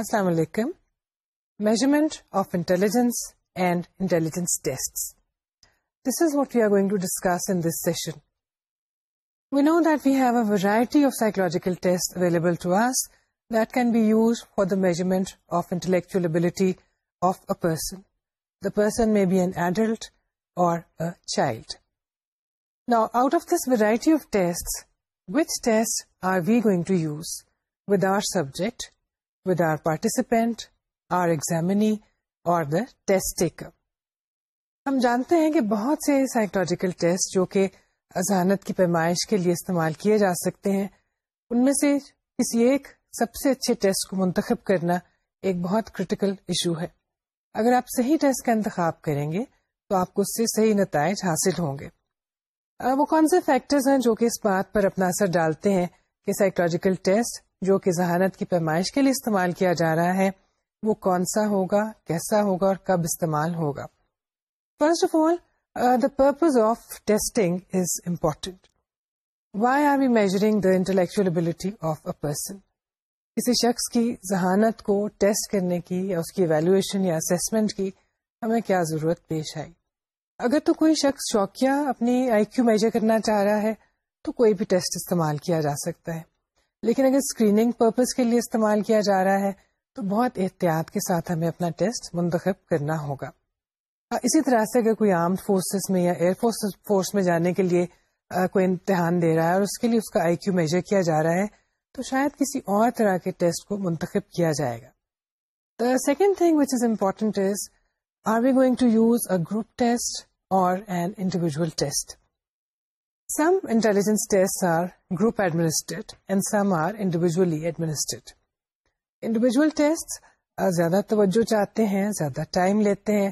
Assalamu alaikum. Measurement of intelligence and intelligence tests. This is what we are going to discuss in this session. We know that we have a variety of psychological tests available to us that can be used for the measurement of intellectual ability of a person. The person may be an adult or a child. Now, out of this variety of tests, which tests are we going to use with our subject with our participant ہم جانتے ہیں کہ بہت سے psychological test جو کہ اذہانت کی پیمائش کے لیے استعمال کیے جا سکتے ہیں ان میں سے کسی ایک سب سے اچھے ٹیسٹ کو منتخب کرنا ایک بہت کرٹیکل ایشو ہے اگر آپ صحیح ٹیسٹ کا انتخاب کریں گے تو آپ کو اس سے صحیح نتائج حاصل ہوں گے وہ کون سے فیکٹرز ہیں جو کہ اس بات پر اپنا اثر ڈالتے ہیں کہ سائیکولوجیکل ٹیسٹ جو کہ ذہانت کی پیمائش کے لیے استعمال کیا جا رہا ہے وہ کون سا ہوگا کیسا ہوگا اور کب استعمال ہوگا first of all the purpose of testing is important why are we measuring the intellectual ability of a person کسی شخص کی ذہانت کو ٹیسٹ کرنے کی یا اس کی ایویلویشن یا اسسمنٹ کی ہمیں کیا ضرورت پیش آئی اگر تو کوئی شخص شوقیہ اپنی آئی کیو میجر کرنا چاہ رہا ہے تو کوئی بھی ٹیسٹ استعمال کیا جا سکتا ہے لیکن اگر اسکریننگ پرپز کے لیے استعمال کیا جا رہا ہے تو بہت احتیاط کے ساتھ ہمیں اپنا ٹیسٹ منتخب کرنا ہوگا اسی طرح سے اگر کوئی آرمڈ فورسز میں یا ایئر فورس فورس میں جانے کے لیے کوئی امتحان دے رہا ہے اور اس کے لیے اس کا آئی کیو میجر کیا جا رہا ہے تو شاید کسی اور طرح کے ٹیسٹ کو منتخب کیا جائے گا the second thing which is important is are we going to use a group test اور این انڈیویژل ٹیسٹ انڈیویجول زیادہ توجہ چاہتے ہیں زیادہ ٹائم لیتے ہیں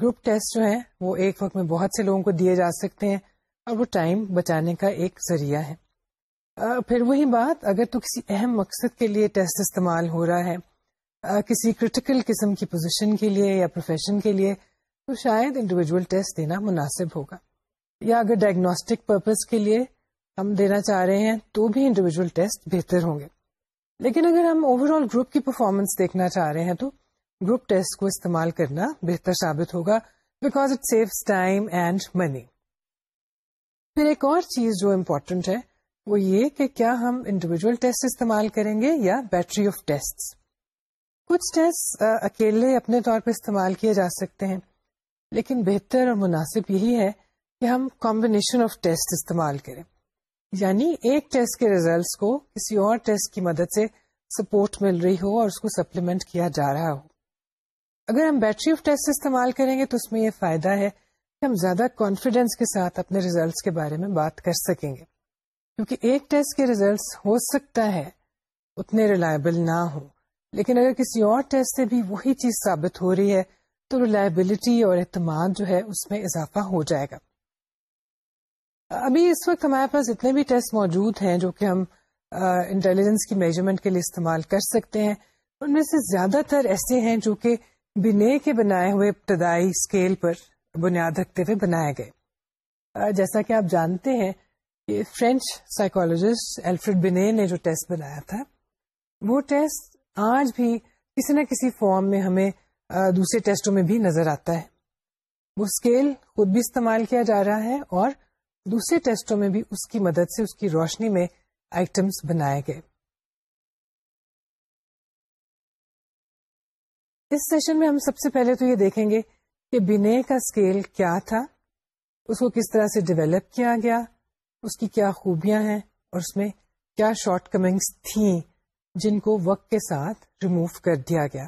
گروپ ٹیسٹ جو ہیں وہ ایک وقت میں بہت سے لوگوں کو دیے جا سکتے ہیں اور وہ ٹائم بچانے کا ایک ذریعہ ہے پھر وہی بات اگر تو کسی اہم مقصد کے لیے ٹیسٹ استعمال ہو رہا ہے کسی کریٹیکل قسم کی پوزیشن کے لیے یا پروفیشن کے لیے تو شاید انڈیویجول ٹیسٹ دینا مناسب ہوگا یا اگر ڈائگنوسٹک پرپز کے لیے ہم دینا چاہ رہے ہیں تو بھی انڈیویجل ٹیسٹ بہتر ہوں گے لیکن اگر ہم اوور آل گروپ کی پرفارمنس دیکھنا چاہ رہے ہیں تو گروپ ٹیسٹ کو استعمال کرنا بہتر ثابت ہوگا because it saves time and money پھر ایک اور چیز جو امپورٹنٹ ہے وہ یہ کہ کیا ہم انڈیویجل ٹیسٹ استعمال کریں گے یا بیٹری آف ٹیسٹ کچھ ٹیسٹ اکیلے اپنے طور پہ استعمال کیے جا سکتے ہیں لیکن بہتر اور مناسب یہی ہے کہ ہم کمبینیشن آف ٹیسٹ استعمال کریں یعنی ایک ٹیسٹ کے ریزلٹس کو کسی اور ٹیسٹ کی مدد سے سپورٹ مل رہی ہو اور اس کو سپلیمنٹ کیا جا رہا ہو اگر ہم بیٹری آف ٹیسٹ استعمال کریں گے تو اس میں یہ فائدہ ہے کہ ہم زیادہ کانفیڈینس کے ساتھ اپنے ریزلٹس کے بارے میں بات کر سکیں گے کیونکہ ایک ٹیسٹ کے ریزلٹس ہو سکتا ہے اتنے ریلائبل نہ ہوں لیکن اگر کسی اور ٹیسٹ سے بھی وہی چیز ثابت ہو رہی ہے تو ریلائبلٹی اور اعتماد جو ہے اس میں اضافہ ہو جائے گا ابھی اس وقت ہمارے پاس اتنے بھی ٹیسٹ موجود ہیں جو کہ ہم انٹیلیجنس کی میجرمنٹ کے لیے استعمال کر سکتے ہیں ان میں سے زیادہ تر ایسے ہیں جو کہ بینے کے بنائے ہوئے ابتدائی اسکیل پر بنیاد رکھتے ہوئے بنائے گئے جیسا کہ آپ جانتے ہیں کہ فرینچ سائیکولوجسٹ الفریڈ بنے نے جو ٹیسٹ بنایا تھا وہ ٹیسٹ آج بھی کسی نہ کسی فارم میں ہمیں دوسرے ٹیسٹوں میں بھی نظر آتا ہے وہ اسکیل خود بھی استعمال کیا جا رہا ہے اور دوسرے ٹیسٹوں میں بھی اس کی مدد سے اس کی روشنی میں آئٹمس بنائے گئے اس سیشن میں ہم سب سے پہلے تو یہ دیکھیں گے کہ بنے کا اسکیل کیا تھا اس کو کس طرح سے ڈیولپ کیا گیا اس کی کیا خوبیاں ہیں اور اس میں کیا شارٹ کمنگس تھیں جن کو وقت کے ساتھ ریموو کر دیا گیا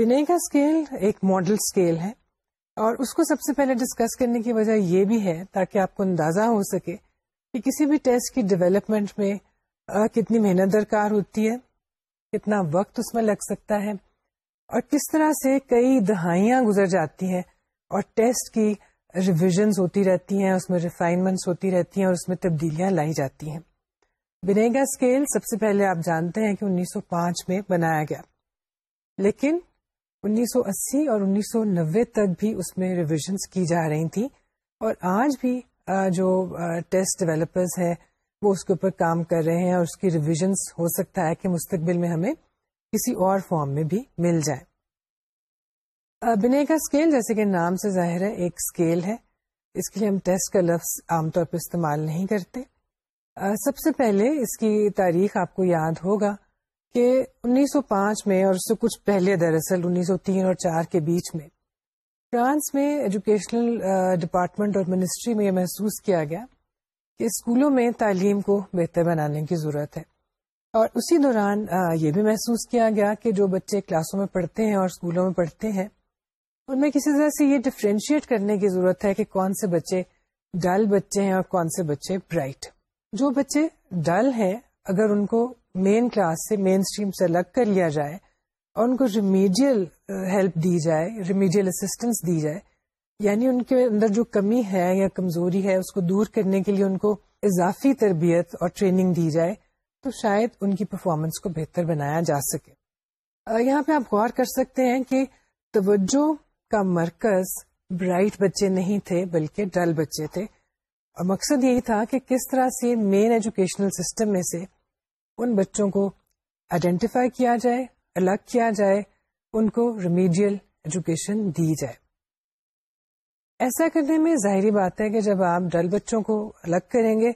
بنے کا اسکیل ایک ماڈل اسکیل ہے اور اس کو سب سے پہلے ڈسکس کرنے کی وجہ یہ بھی ہے تاکہ آپ کو اندازہ ہو سکے کہ کسی بھی ٹیسٹ کی ڈیولپمنٹ میں کتنی محنت درکار ہوتی ہے کتنا وقت اس میں لگ سکتا ہے اور کس طرح سے کئی دہائیاں گزر جاتی ہیں اور ٹیسٹ کی ریویژنز ہوتی رہتی ہیں اس میں ریفائنمنٹس ہوتی رہتی ہیں اور اس میں تبدیلیاں لائی جاتی ہیں بنیگا اسکیل سب سے پہلے آپ جانتے ہیں کہ انیس سو پانچ میں بنایا گیا لیکن انیس سو اسی اور انیس سو نوے تک بھی اس میں ریویژنس کی جا رہی تھیں اور آج بھی جو ٹیسٹ ڈیولپرز ہے وہ اس کے اوپر کام کر رہے ہیں اور اس کی ریویژنس ہو سکتا ہے کہ مستقبل میں ہمیں کسی اور فارم میں بھی مل جائے بنے کا اسکیل جیسے کہ نام سے ظاہر ہے ایک اسکیل ہے اس کے لیے ہم ٹیسٹ کا لفظ عام طور پہ استعمال نہیں کرتے سب سے پہلے اس کی تاریخ آپ کو یاد ہوگا کہ انیس سو پانچ میں اور اس سے کچھ پہلے دراصل انیس سو تین اور چار کے بیچ میں فرانس میں ایجوکیشنل ڈپارٹمنٹ اور منسٹری میں یہ محسوس کیا گیا کہ اسکولوں میں تعلیم کو بہتر بنانے کی ضرورت ہے اور اسی دوران یہ بھی محسوس کیا گیا کہ جو بچے کلاسوں میں پڑھتے ہیں اور اسکولوں میں پڑھتے ہیں ان میں کسی طرح سے یہ ڈفرینشیٹ کرنے کی ضرورت ہے کہ کون سے بچے ڈل بچے ہیں اور کون سے بچے برائٹ جو بچے ڈل ہیں اگر ان کو مین کلاس سے مین اسٹریم سے الگ کر لیا جائے اور ان کو ریمیڈیل ہیلپ uh, دی جائے ریمیڈیل اسسٹینس دی جائے یعنی ان کے اندر جو کمی ہے یا کمزوری ہے اس کو دور کرنے کے لیے ان کو اضافی تربیت اور ٹریننگ دی جائے تو شاید ان کی پرفارمنس کو بہتر بنایا جا سکے یہاں پہ آپ غور کر سکتے ہیں کہ توجہ کا مرکز برائٹ بچے نہیں تھے بلکہ ڈل بچے تھے اور مقصد یہی تھا کہ کس طرح سے مین ایجوکیشنل سسٹم میں سے ان بچوں کو آئیڈینٹیفائی کیا جائے الگ کیا جائے ان کو ریمیڈیل ایجوکیشن دی جائے ایسا کرنے میں ظاہری بات ہے کہ جب آپ ڈل بچوں کو الگ کریں گے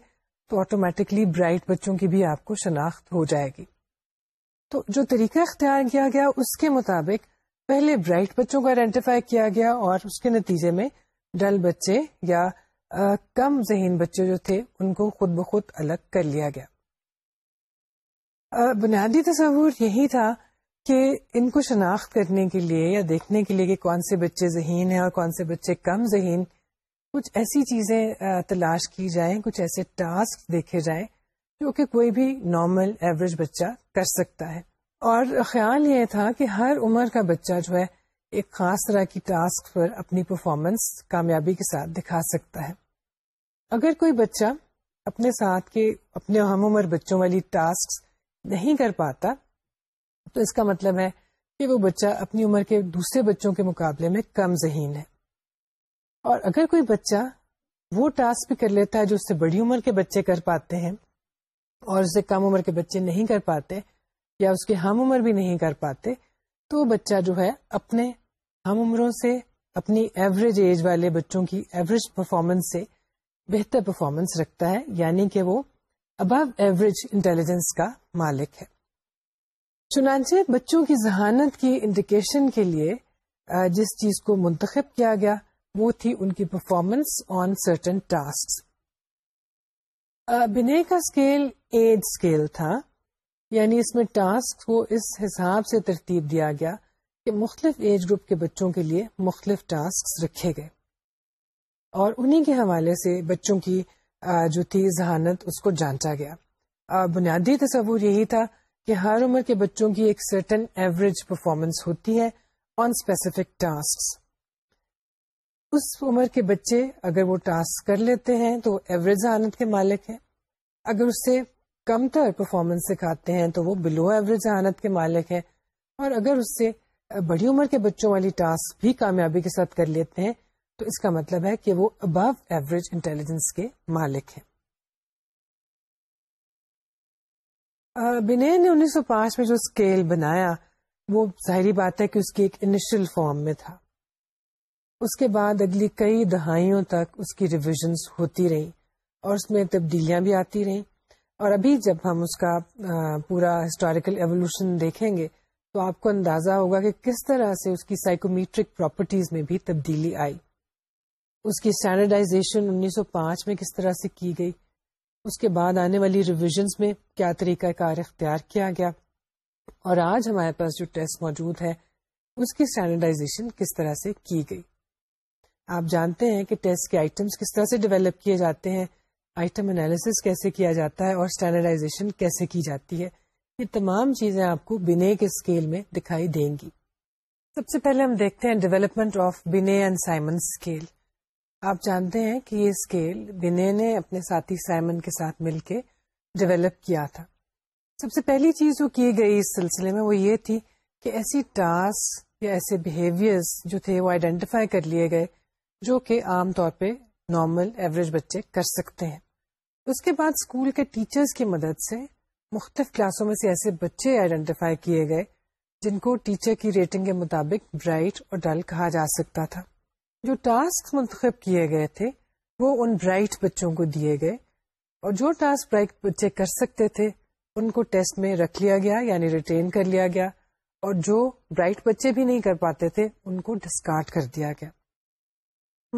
تو آٹومیٹکلی برائٹ بچوں کی بھی آپ کو شناخت ہو جائے گی تو جو طریقہ اختیار کیا گیا اس کے مطابق پہلے برائٹ بچوں کو آئیڈینٹیفائی کیا گیا اور اس کے نتیجے میں ڈل بچے یا کم ذہین بچے جو تھے ان کو خود بخود الگ کر لیا گیا بنیادی تصور یہی تھا کہ ان کو شناخت کرنے کے لیے یا دیکھنے کے لیے کہ کون سے بچے ذہین ہیں اور کون سے بچے کم ذہین کچھ ایسی چیزیں تلاش کی جائیں کچھ ایسے ٹاسک دیکھے جائیں جو کہ کوئی بھی نارمل ایوریج بچہ کر سکتا ہے اور خیال یہ تھا کہ ہر عمر کا بچہ جو ہے ایک خاص طرح کی ٹاسک پر اپنی پرفارمنس کامیابی کے ساتھ دکھا سکتا ہے اگر کوئی بچہ اپنے ساتھ کے اپنے ہم عمر بچوں والی ٹاسک نہیں کر پاتا تو اس کا مطلب ہے کہ وہ بچہ اپنی عمر کے دوسرے بچوں کے مقابلے میں کم ذہین ہے اور اگر کوئی بچہ وہ ٹاسک بھی کر لیتا ہے جو اس سے بڑی عمر کے بچے کر پاتے ہیں اور اسے کم عمر کے بچے نہیں کر پاتے یا اس کے ہم عمر بھی نہیں کر پاتے تو وہ بچہ جو ہے اپنے ہم عمروں سے اپنی ایوریج ایج والے بچوں کی ایوریج پرفارمنس سے بہتر پرفارمنس رکھتا ہے یعنی کہ وہ ابو ایوریج انٹیلیجنس کا مالک ہے چنانچہ بچوں کی ذہانت کی انڈیکیشن کے لیے جس چیز کو منتخب کیا گیا وہ تھی ان کی پرفارمنس آن سرٹن ٹاسک بنے کا اسکیل ایج اسکیل تھا یعنی اس میں ٹاسک کو اس حساب سے ترتیب دیا گیا کہ مختلف ایج گروپ کے بچوں کے لیے مختلف ٹاسک رکھے گئے اور انہی کے حوالے سے بچوں کی جو تھی ذہانت اس کو جانچا گیا بنیادی تصور یہی تھا کہ ہر عمر کے بچوں کی ایک سرٹن ایوریج پرفارمنس ہوتی ہے آن اسپیسیفک ٹاسک اس عمر کے بچے اگر وہ ٹاسک کر لیتے ہیں تو ایوریج ذہانت کے مالک ہیں اگر اس سے کم تر پرفارمنس سکھاتے ہیں تو وہ بلو ایوریج ذہانت کے مالک ہیں اور اگر اس سے بڑی عمر کے بچوں والی ٹاسک بھی کامیابی کے ساتھ کر لیتے ہیں تو اس کا مطلب ہے کہ وہ ابو ایوریج انٹیلیجنس کے مالک ہیں بنے نے انیس سو پانچ میں جو اسکیل بنایا وہ ظاہری بات ہے کہ اس کی ایک انیشل فارم میں تھا اس کے بعد اگلی کئی دہائیوں تک اس کی ریویژنس ہوتی رہی اور اس میں تبدیلیاں بھی آتی رہی اور ابھی جب ہم اس کا پورا ہسٹوریکل ایوولوشن دیکھیں گے تو آپ کو اندازہ ہوگا کہ کس طرح سے اس کی سائیکومیٹرک پراپرٹیز میں بھی تبدیلی آئی اس کی اسٹینڈرڈائزیشن انیس سو پانچ میں کس طرح سے کی گئی اس کے بعد آنے والی ریویژنس میں کیا طریقہ کار اختیار کیا گیا اور آج ہمارے پاس جو ٹیسٹ موجود ہے اس کی اسٹینڈرڈائزیشن کس طرح سے کی گئی آپ جانتے ہیں کہ ٹیسٹ کے آئٹمس کس طرح سے ڈیولپ کیے جاتے ہیں آئٹم انالیس کیسے کیا جاتا ہے اور اسٹینڈرڈائزیشن کیسے کی جاتی ہے یہ تمام چیزیں آپ کو بینے کے اسکیل میں دکھائی دیں گی سب سے پہلے ہم دیکھتے ہیں development of Binet and Simon scale آپ جانتے ہیں کہ یہ اسکیل بنے نے اپنے ساتھی سائمن کے ساتھ مل کے ڈیولپ کیا تھا سب سے پہلی چیز جو کی گئی اس سلسلے میں وہ یہ تھی کہ ایسی ٹاسک یا ایسے بہیویئرس جو تھے وہ آئیڈینٹیفائی کر لیے گئے جو کہ عام طور پہ نارمل ایوریج بچے کر سکتے ہیں اس کے بعد اسکول کے ٹیچرس کی مدد سے مختلف کلاسوں میں سے ایسے بچے آئیڈینٹیفائی کیے گئے جن کو ٹیچر کی ریٹنگ کے مطابق برائٹ اور ڈل کہا جا سکتا تھا جو ٹاسک منتخب کیے گئے تھے وہ ان برائٹ بچوں کو دیے گئے اور جو ٹاسک برائٹ بچے کر سکتے تھے ان کو ٹیسٹ میں رکھ لیا گیا یعنی ریٹین کر لیا گیا اور جو برائٹ بچے بھی نہیں کر پاتے تھے ان کو ڈسکارڈ کر دیا گیا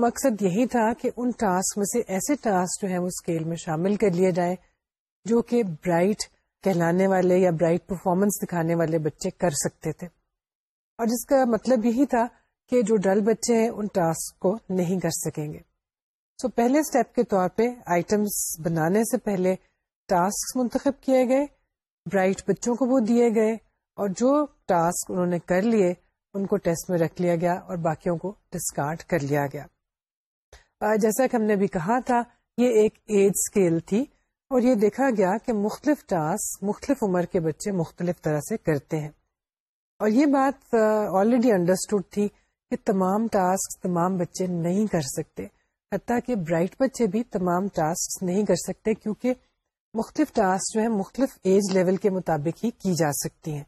مقصد یہی تھا کہ ان ٹاسک میں سے ایسے ٹاسک جو ہیں وہ اسکیل میں شامل کر لیا جائے جو کہ برائٹ کہلانے والے یا برائٹ پرفارمنس دکھانے والے بچے کر سکتے تھے اور جس کا مطلب یہی تھا کہ جو ڈل بچے ہیں ان ٹاسک کو نہیں کر سکیں گے سو so, پہلے اسٹیپ کے طور پہ آئٹمس بنانے سے پہلے ٹاسک منتخب کیے گئے برائٹ بچوں کو وہ دیے گئے اور جو ٹاسک انہوں نے کر لیے ان کو ٹیسٹ میں رکھ لیا گیا اور باقیوں کو ڈسکارڈ کر لیا گیا جیسا کہ ہم نے بھی کہا تھا یہ ایک ایج اسکیل تھی اور یہ دیکھا گیا کہ مختلف ٹاسک مختلف عمر کے بچے مختلف طرح سے کرتے ہیں اور یہ بات آلریڈی انڈرسٹوڈ تھی کہ تمام ٹاسک تمام بچے نہیں کر سکتے حتیٰ کہ برائٹ بچے بھی تمام ٹاسک نہیں کر سکتے کیونکہ مختلف ٹاسک جو ہے مختلف ایج لیول کے مطابق ہی کی جا سکتی ہیں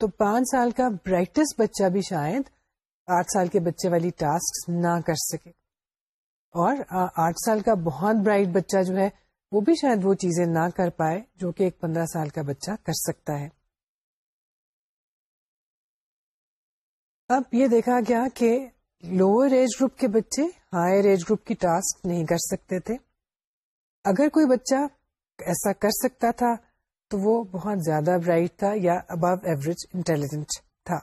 تو پانچ سال کا برائٹسٹ بچہ بھی شاید آٹھ سال کے بچے والی ٹاسک نہ کر سکے اور آٹھ سال کا بہت برائٹ بچہ جو ہے وہ بھی شاید وہ چیزیں نہ کر پائے جو کہ ایک پندرہ سال کا بچہ کر سکتا ہے اب یہ دیکھا گیا کہ لوور ایج گروپ کے بچے ہائر ایج گروپ کی ٹاسک نہیں کر سکتے تھے اگر کوئی بچہ ایسا کر سکتا تھا تو وہ بہت زیادہ برائٹ تھا یا ابو ایوریج انٹیلیجنٹ تھا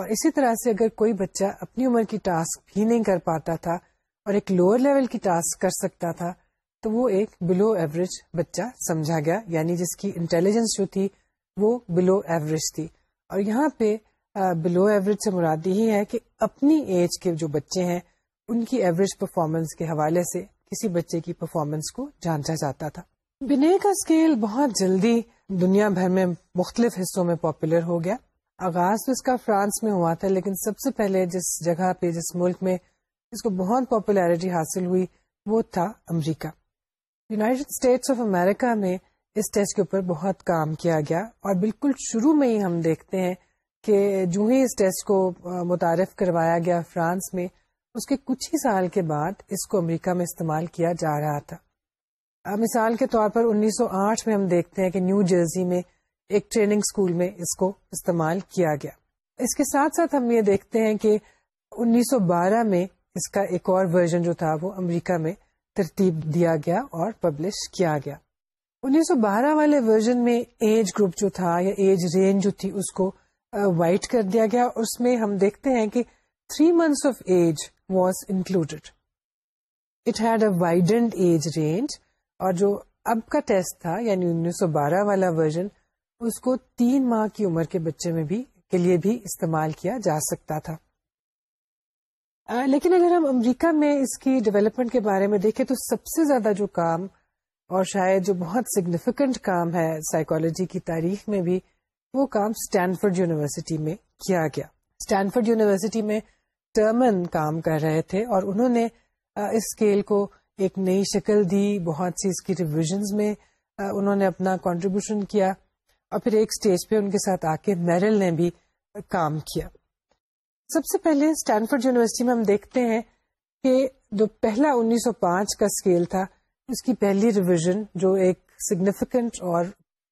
اور اسی طرح سے اگر کوئی بچہ اپنی عمر کی ٹاسک بھی نہیں کر پاتا تھا اور ایک لوور لیول کی ٹاسک کر سکتا تھا تو وہ ایک بلو ایوریج بچہ سمجھا گیا یعنی جس کی انٹیلیجنس جو تھی وہ بلو ایوریج تھی اور یہاں پہ بلو ایوریج سے مراد یہی ہے کہ اپنی ایج کے جو بچے ہیں ان کی ایوریج پرفارمنس کے حوالے سے کسی بچے کی پرفارمنس کو جانچا جاتا تھا بنے کا اسکیل بہت جلدی دنیا بھر میں مختلف حصوں میں پاپولر ہو گیا آغاز تو اس کا فرانس میں ہوا تھا لیکن سب سے پہلے جس جگہ پہ جس ملک میں اس کو بہت پاپولیرٹی حاصل ہوئی وہ تھا America United States of America میں اس ٹیسٹ کے اوپر بہت کام کیا گیا اور بالکل شروع میں ہی ہم دیکھتے ہیں کہ جو ہی اس ٹیسٹ کو متعارف کروایا گیا فرانس میں اس کے کچھ ہی سال کے بعد اس کو امریکہ میں استعمال کیا جا رہا تھا مثال کے طور پر انیس سو آٹھ میں ہم دیکھتے ہیں کہ نیو جرسی میں ایک ٹریننگ اسکول میں اس کو استعمال کیا گیا اس کے ساتھ ساتھ ہم یہ دیکھتے ہیں کہ انیس سو بارہ میں اس کا ایک اور ورژن جو تھا وہ امریکہ میں ترتیب دیا گیا اور پبلش کیا گیا انیس سو بارہ والے ورژن میں ایج گروپ جو تھا یا ایج رینج جو تھی اس کو وائٹ کر دیا گیا اس میں ہم دیکھتے ہیں کہ three months of age was included it had a widened age range اور جو اب کا ٹیسٹ تھا یعنی انیس سو بارہ والا ورژن اس کو تین ماہ کی عمر کے بچے میں بھی کے لیے بھی استعمال کیا جا سکتا تھا لیکن اگر ہم امریکہ میں اس کی ڈیولپمنٹ کے بارے میں دیکھیں تو سب سے زیادہ جو کام اور شاید جو بہت سگنیفیکنٹ کام ہے سائیکالوجی کی تاریخ میں بھی وہ کام اسٹینفرڈ یونیورسٹی میں کیا گیا اسٹینفرڈ یونیورسٹی میں ٹرمن کام کر رہے تھے اور انہوں نے اس اسکیل کو ایک نئی شکل دی بہت سی اس کی ریویژنز میں انہوں نے اپنا کانٹریبیوشن کیا اور پھر ایک اسٹیج پہ ان کے ساتھ آ کے میرل نے بھی کام کیا سب سے پہلے اسٹینفرڈ یونیورسٹی میں ہم دیکھتے ہیں کہ جو پہلا انیس سو پانچ کا اسکیل تھا اس کی پہلی ریویژن جو ایک سگنیفیکنٹ اور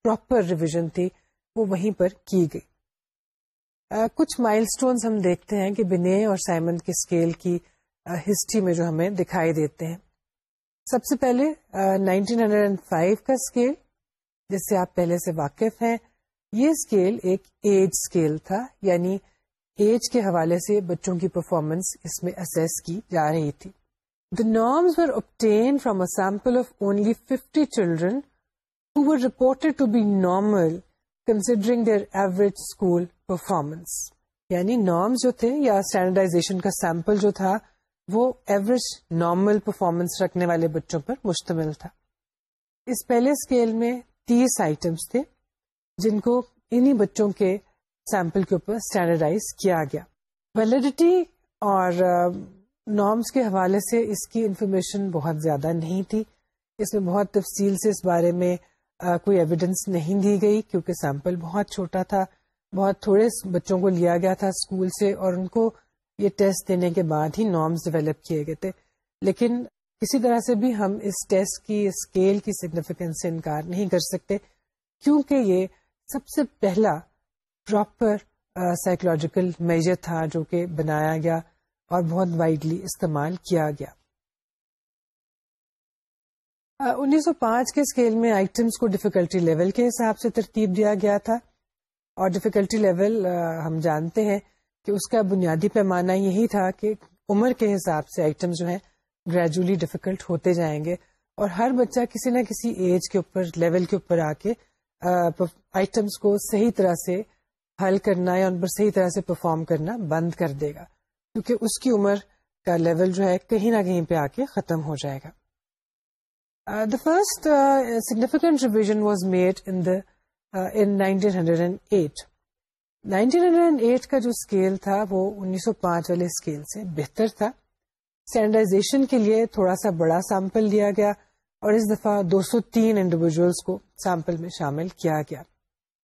پراپر ریویژن تھی وہ وہیں پر کی گئی کچھ مائل سٹونز ہم دیکھتے ہیں کہ بنے اور سائمن کے اسکیل کی ہسٹری میں جو ہمیں دکھائی دیتے ہیں سب سے پہلے نائنٹین ہنڈریڈ اینڈ فائیو کا اسکیل جس سے آپ پہلے سے واقف ہیں یہ اسکیل ایک ایج اسکیل تھا یعنی ایج کے حوالے سے بچوں کی پرفارمنس اس میں اسیس کی جا رہی تھی the norms were obtained from sample of only fifty children reported to be normal considering their average school performance یعنی نارمس جو تھے یا اسٹینڈرڈائزیشن کا سیمپل جو تھا وہ ایوریج نارمل پرفارمنس رکھنے والے بچوں پر مشتمل تھا اس پہلے اسکیل میں تیس آئٹمس تھے جن کو انہی بچوں کے سیمپل کے اوپر اسٹینڈرڈائز کیا گیا ویلڈیٹی اور نارمس کے حوالے سے اس کی انفارمیشن بہت زیادہ نہیں تھی اس میں بہت تفصیل سے اس بارے میں کوئی ایویڈینس نہیں دی گئی کیونکہ سیمپل بہت چھوٹا تھا بہت تھوڑے بچوں کو لیا گیا تھا اسکول سے اور ان کو یہ ٹیسٹ دینے کے بعد ہی نارمس ڈیولپ کیے گئے تھے لیکن کسی طرح سے بھی ہم اس ٹیسٹ کی اسکیل کی سگنیفیکینس سے انکار نہیں کر سکتے کیونکہ یہ سب سے پہلا پراپر سائیکولوجیکل میجر تھا جو کہ بنایا گیا اور بہت وائڈلی استعمال کیا گیا انیس سو پانچ کے اسکیل میں آئٹمس کو ڈیفیکلٹی لیول کے حساب سے ترتیب دیا گیا تھا اور ڈیفیکلٹی لیول ہم جانتے ہیں کہ اس کا بنیادی پیمانہ یہی تھا کہ عمر کے حساب سے آئٹم جو ہیں گریجولی ڈیفیکلٹ ہوتے جائیں گے اور ہر بچہ کسی نہ کسی ایج کے اوپر لیول کے اوپر آ کے آئٹمس کو صحیح طرح سے حل کرنا یا ان پر صحیح طرح سے پرفارم کرنا بند کر دے گا کیونکہ اس کی عمر کا لیول جو ہے کہیں نہ کہیں پہ آ کے ختم ہو جائے گا the first revision was made nineteen hundred and eight nineteen hundred and eight کا جو اسکیل تھا وہ انیس سو پانچ والے اسکیل سے بہتر تھا اسٹینڈرڈائزیشن کے لیے تھوڑا سا بڑا سیمپل لیا گیا اور اس دفعہ دو سو تین انڈیویجلس کو سیمپل میں شامل کیا گیا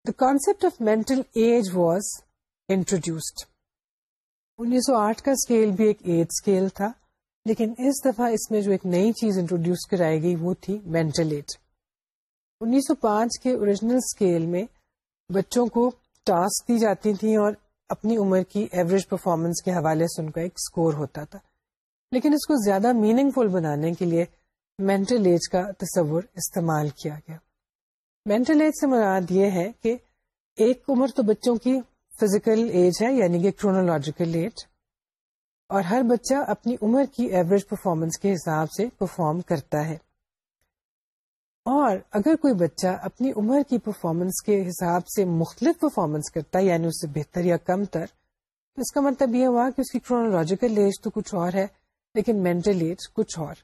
the concept of mental age was introduced انیس سو آٹھ کا اسکیل بھی ایک ایج اسکیل تھا لیکن اس دفعہ اس میں جو ایک نئی چیز انٹروڈیوس کرائی گئی وہ تھی مینٹل انیس سو پانچ کے اوریجنل اسکیل میں بچوں کو ٹاسک دی جاتی تھیں اور اپنی عمر کی ایوریج پرفارمنس کے حوالے سے ان کا ایک اسکور ہوتا تھا لیکن اس کو زیادہ میننگ فل بنانے کے لیے مینٹل ایج کا تصور استعمال کیا گیا مینٹل ایج سے مراد یہ ہے کہ ایک عمر تو بچوں کی فزیکل ایج ہے یعنی کہ کرونالوجیکل ایج اور ہر بچہ اپنی عمر کی ایوریج پرفارمنس کے حساب سے پرفارم کرتا ہے اور اگر کوئی بچہ اپنی عمر کی پرفارمنس کے حساب سے مختلف پرفارمنس کرتا ہے یعنی اس سے بہتر یا کم تر تو اس کا مطلب یہ ہوا کہ اس کی کرونالوجیکل ایج تو کچھ اور ہے لیکن مینٹل ایج کچھ اور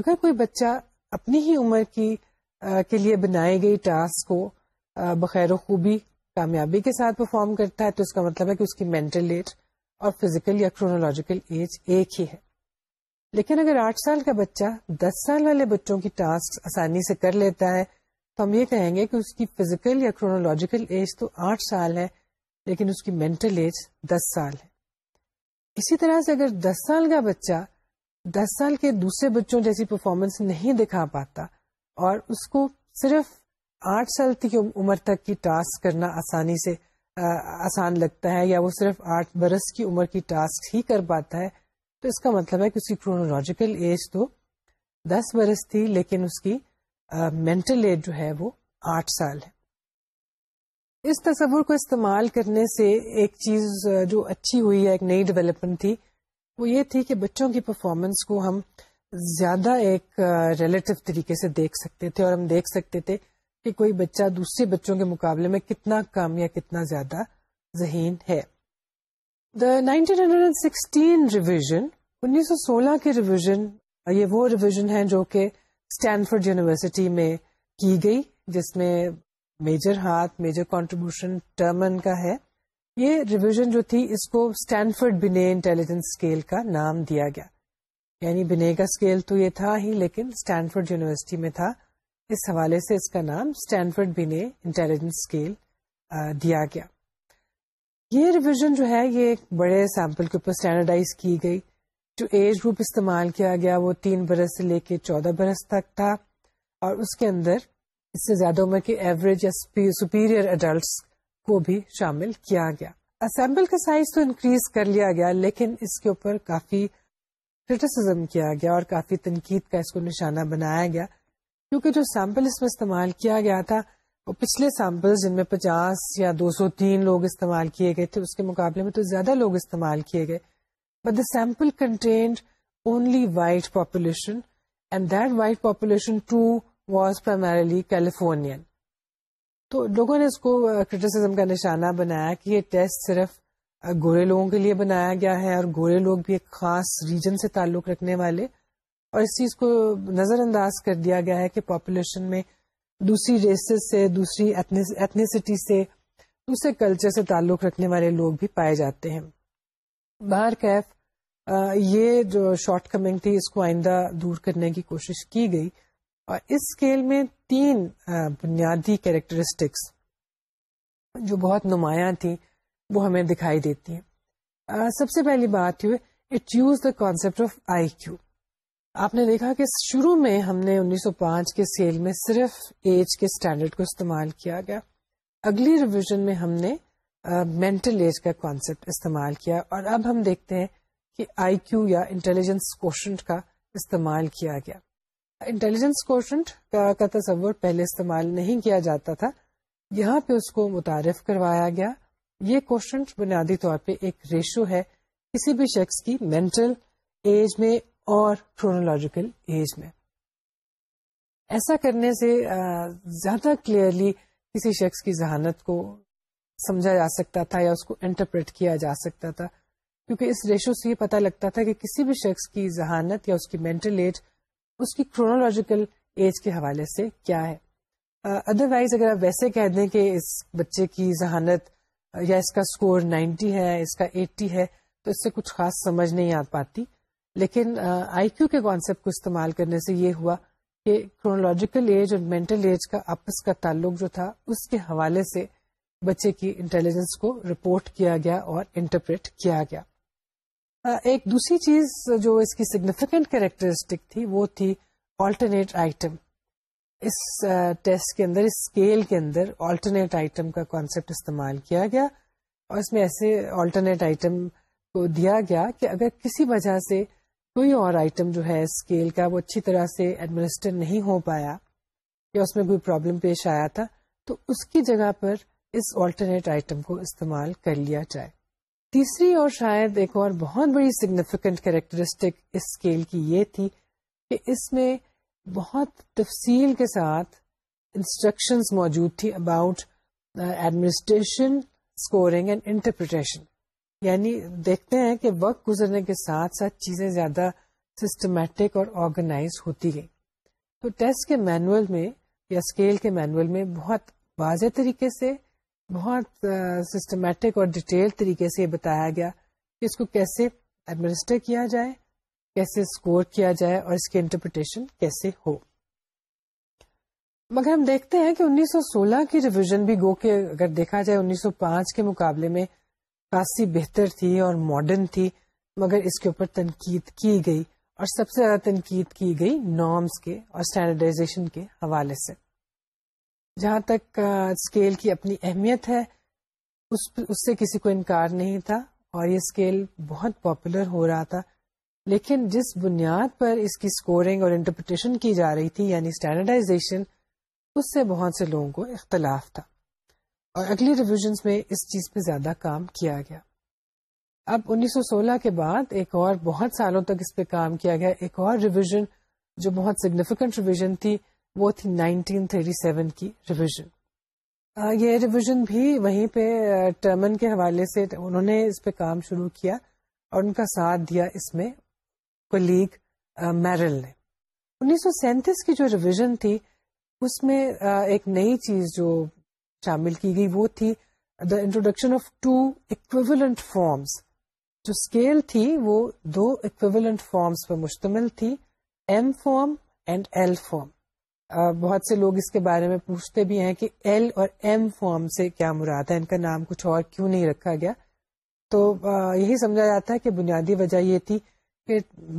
اگر کوئی بچہ اپنی ہی عمر کی آ, کے لیے بنائی گئی ٹاسک کو آ, بخیر و خوبی کامیابی کے ساتھ پرفارم کرتا ہے تو اس کا مطلب ہے کہ اس کی مینٹل ایج اور فزیکل یا کرونالوجیکل ایج ایک ہی ہے لیکن اگر آٹھ سال کا بچہ دس سال والے بچوں کی ٹاسک آسانی سے کر لیتا ہے تو ہم یہ کہیں گے کہ اس کی فزیکل یا کرونالوجیکل ایج تو آٹھ سال ہے لیکن اس کی مینٹل ایج دس سال ہے اسی طرح سے اگر دس سال کا بچہ دس سال کے دوسرے بچوں جیسی پرفارمنس نہیں دکھا پاتا اور اس کو صرف آٹھ سال کی عمر تک کی ٹاسک کرنا آسانی سے آسان لگتا ہے یا وہ صرف آٹھ برس کی عمر کی ٹاسک ہی کر پاتا ہے تو اس کا مطلب ہے کہ اس کی کرونالوجیکل ایج تو دس برس تھی لیکن اس کی مینٹل ایج جو ہے وہ آٹھ سال ہے اس تصور کو استعمال کرنے سے ایک چیز جو اچھی ہوئی ہے ایک نئی ڈیولپمنٹ تھی وہ یہ تھی کہ بچوں کی پرفارمنس کو ہم زیادہ ایک ریلیٹو طریقے سے دیکھ سکتے تھے اور ہم دیکھ سکتے تھے کہ کوئی بچہ دوسرے بچوں کے مقابلے میں کتنا کم یا کتنا زیادہ ذہین ہے دا ریویژن یہ وہ ریویژن ہے جو کہ اسٹینفرڈ یونیورسٹی میں کی گئی جس میں میجر ہاتھ میجر کانٹریبیوشن ٹرمن کا ہے یہ ریویژن جو تھی اس کو اسٹینفرڈ بنے انٹیلیجنس اسکیل کا نام دیا گیا یعنی بنے کا اسکیل تو یہ تھا ہی لیکن اسٹینفرڈ یونیورسٹی میں تھا اس حوالے سے اس کا نام اسٹینفرڈ انٹیلیجنس اسکیل دیا گیا یہ ریویژن جو ہے یہ ایک بڑے سیمپل کے اوپر اسٹینڈرڈائز کی گئی جو ایج گروپ استعمال کیا گیا وہ تین برس سے لے کے چودہ برس تک تھا اور اس کے اندر اس سے زیادہ عمر کے ایوریج یا سپیریئر اڈلٹس کو بھی شامل کیا گیا سیمپل کا سائز تو انکریز کر لیا گیا لیکن اس کے اوپر کافی کرٹیسزم کیا گیا اور کافی تنقید کا اس کو نشانہ بنایا گیا کیونکہ جو سیمپل اس میں استعمال کیا گیا تھا وہ پچھلے سیمپل جن میں پچاس یا دو سو تین لوگ استعمال کیے گئے تھے اس کے مقابلے میں تو زیادہ لوگ استعمال کیے گئے but the sample contained only white population and that white population too was primarily Californian تو لوگوں نے اس کو کرٹیسزم uh, کا نشانہ بنایا کہ یہ ٹیسٹ صرف uh, گورے لوگوں کے لیے بنایا گیا ہے اور گورے لوگ بھی ایک خاص ریجن سے تعلق رکھنے والے اور اس چیز کو نظر انداز کر دیا گیا ہے کہ پاپولیشن میں دوسری ریسز سے دوسری ایتھنیسٹی سے دوسرے کلچر سے تعلق رکھنے والے لوگ بھی پائے جاتے ہیں باہر کیف یہ جو شارٹ کمنگ تھی اس کو آئندہ دور کرنے کی کوشش کی گئی اور اس اسکیل میں تین بنیادی کیریکٹرسٹکس جو بہت نمایاں تھیں وہ ہمیں دکھائی دیتی ہیں سب سے پہلی بات یہ it use the concept of I Q آپ نے دیکھا کہ شروع میں ہم نے انیس سو پانچ کے سیل میں صرف ایج کے اسٹینڈرڈ کو استعمال کیا گیا اگلی ریویژن میں ہم نے مینٹل ایج کا کانسیپٹ استعمال کیا اور اب ہم دیکھتے ہیں کہ آئی کیو یا انٹیلیجنس کوشنٹ کا استعمال کیا گیا انٹیلیجنس کوشنٹ کا تصور پہلے استعمال نہیں کیا جاتا تھا یہاں پہ اس کو متعارف کروایا گیا یہ کوشنٹ بنیادی طور پہ ایک ریشو ہے کسی بھی شخص کی مینٹل ایج میں اور کرونالوجیکل ایج میں ایسا کرنے سے زیادہ کلیئرلی کسی شخص کی ذہانت کو سمجھا جا سکتا تھا یا اس کو انٹرپریٹ کیا جا سکتا تھا کیونکہ اس ریشو سے یہ پتا لگتا تھا کہ کسی بھی شخص کی ذہانت یا اس کی مینٹل ایج اس کی کرونالوجیکل ایج کے حوالے سے کیا ہے ادر وائز اگر آپ ویسے کہہ دیں کہ اس بچے کی ذہانت یا اس کا اسکور نائنٹی ہے اس کا 80 ہے تو اس سے کچھ خاص سمجھ نہیں آ پاتی لیکن آئی کیو کے کانسیپٹ کو استعمال کرنے سے یہ ہوا کہ کرونالوجیکل ایج اور مینٹل ایج کا آپس کا تعلق جو تھا اس کے حوالے سے بچے کی انٹیلیجنس کو رپورٹ کیا گیا اور انٹرپریٹ کیا گیا ایک دوسری چیز جو اس کی سگنیفیکینٹ کیریکٹرسٹک تھی وہ تھی آلٹرنیٹ آئٹم اس ٹیسٹ کے اندر اس اسکیل کے اندر آلٹرنیٹ آئٹم کا کانسیپٹ استعمال کیا گیا اور اس میں ایسے آلٹرنیٹ آئٹم کو دیا گیا کہ اگر کسی وجہ سے کوئی اور آئٹم جو ہے اسکیل کا وہ اچھی طرح سے ایڈمنسٹر نہیں ہو پایا یا اس میں کوئی پرابلم پیش آیا تھا تو اس کی جگہ پر اس آلٹرنیٹ آئٹم کو استعمال کر لیا جائے تیسری اور شاید ایک اور بہت بڑی سگنیفیکنٹ کیریکٹرسٹک اس اسکیل کی یہ تھی کہ اس میں بہت تفصیل کے ساتھ انسٹرکشنز موجود تھی about administration scoring and interpretation یعنی دیکھتے ہیں کہ وقت گزرنے کے ساتھ ساتھ چیزیں زیادہ سسٹمیٹک اور آرگنائز ہوتی گئیں تو ٹیسٹ کے مینوئل میں یا اسکیل کے مینوئل میں بہت واضح طریقے سے بہت سسٹمیٹک اور ڈیٹیل طریقے سے بتایا گیا کہ اس کو کیسے ایڈمنسٹر کیا جائے کیسے اسکور کیا جائے اور اس کی انٹرپریٹیشن کیسے ہو مگر ہم دیکھتے ہیں کہ انیس سو سولہ کی ریویژن بھی گو کے اگر دیکھا جائے انیس سو پانچ کے مقابلے میں خاصی بہتر تھی اور ماڈرن تھی مگر اس کے اوپر تنقید کی گئی اور سب سے زیادہ تنقید کی گئی نارمس کے اور اسٹینڈرڈائزیشن کے حوالے سے جہاں تک اسکیل کی اپنی اہمیت ہے اس اس سے کسی کو انکار نہیں تھا اور یہ اسکیل بہت پاپولر ہو رہا تھا لیکن جس بنیاد پر اس کی اسکورنگ اور انٹرپریٹیشن کی جا رہی تھی یعنی اسٹینڈرڈائزیشن اس سے بہت سے لوگوں کو اختلاف تھا اور اگلی ریویژنس میں اس چیز پہ زیادہ کام کیا گیا اب انیس سو سولہ کے بعد ایک اور بہت سالوں تک اس پہ کام کیا گیا ایک اور ریویژن جو بہت سگنیفیکینٹ ریویژن تھی وہ تھی نائنٹین تھرٹی سیون کی ریویژن یہ ریویژن بھی وہیں پہ ٹرمن کے حوالے سے انہوں نے اس پہ کام شروع کیا اور ان کا ساتھ دیا اس میں کولیگ میرل نے انیس سو سینتیس کی جو ریویژن تھی اس میں ایک نئی چیز جو شامل کی گئی وہ تھی the introduction of two equivalent forms جو اسکیل تھی وہ دو اکویولنٹ فارمس پر مشتمل تھی M form and L form بہت سے لوگ اس کے بارے میں پوچھتے بھی ہیں کہ ایل اور ایم فارم سے کیا مراد ہے ان کا نام کچھ اور کیوں نہیں رکھا گیا تو یہی سمجھا جاتا ہے کہ بنیادی وجہ یہ تھی کہ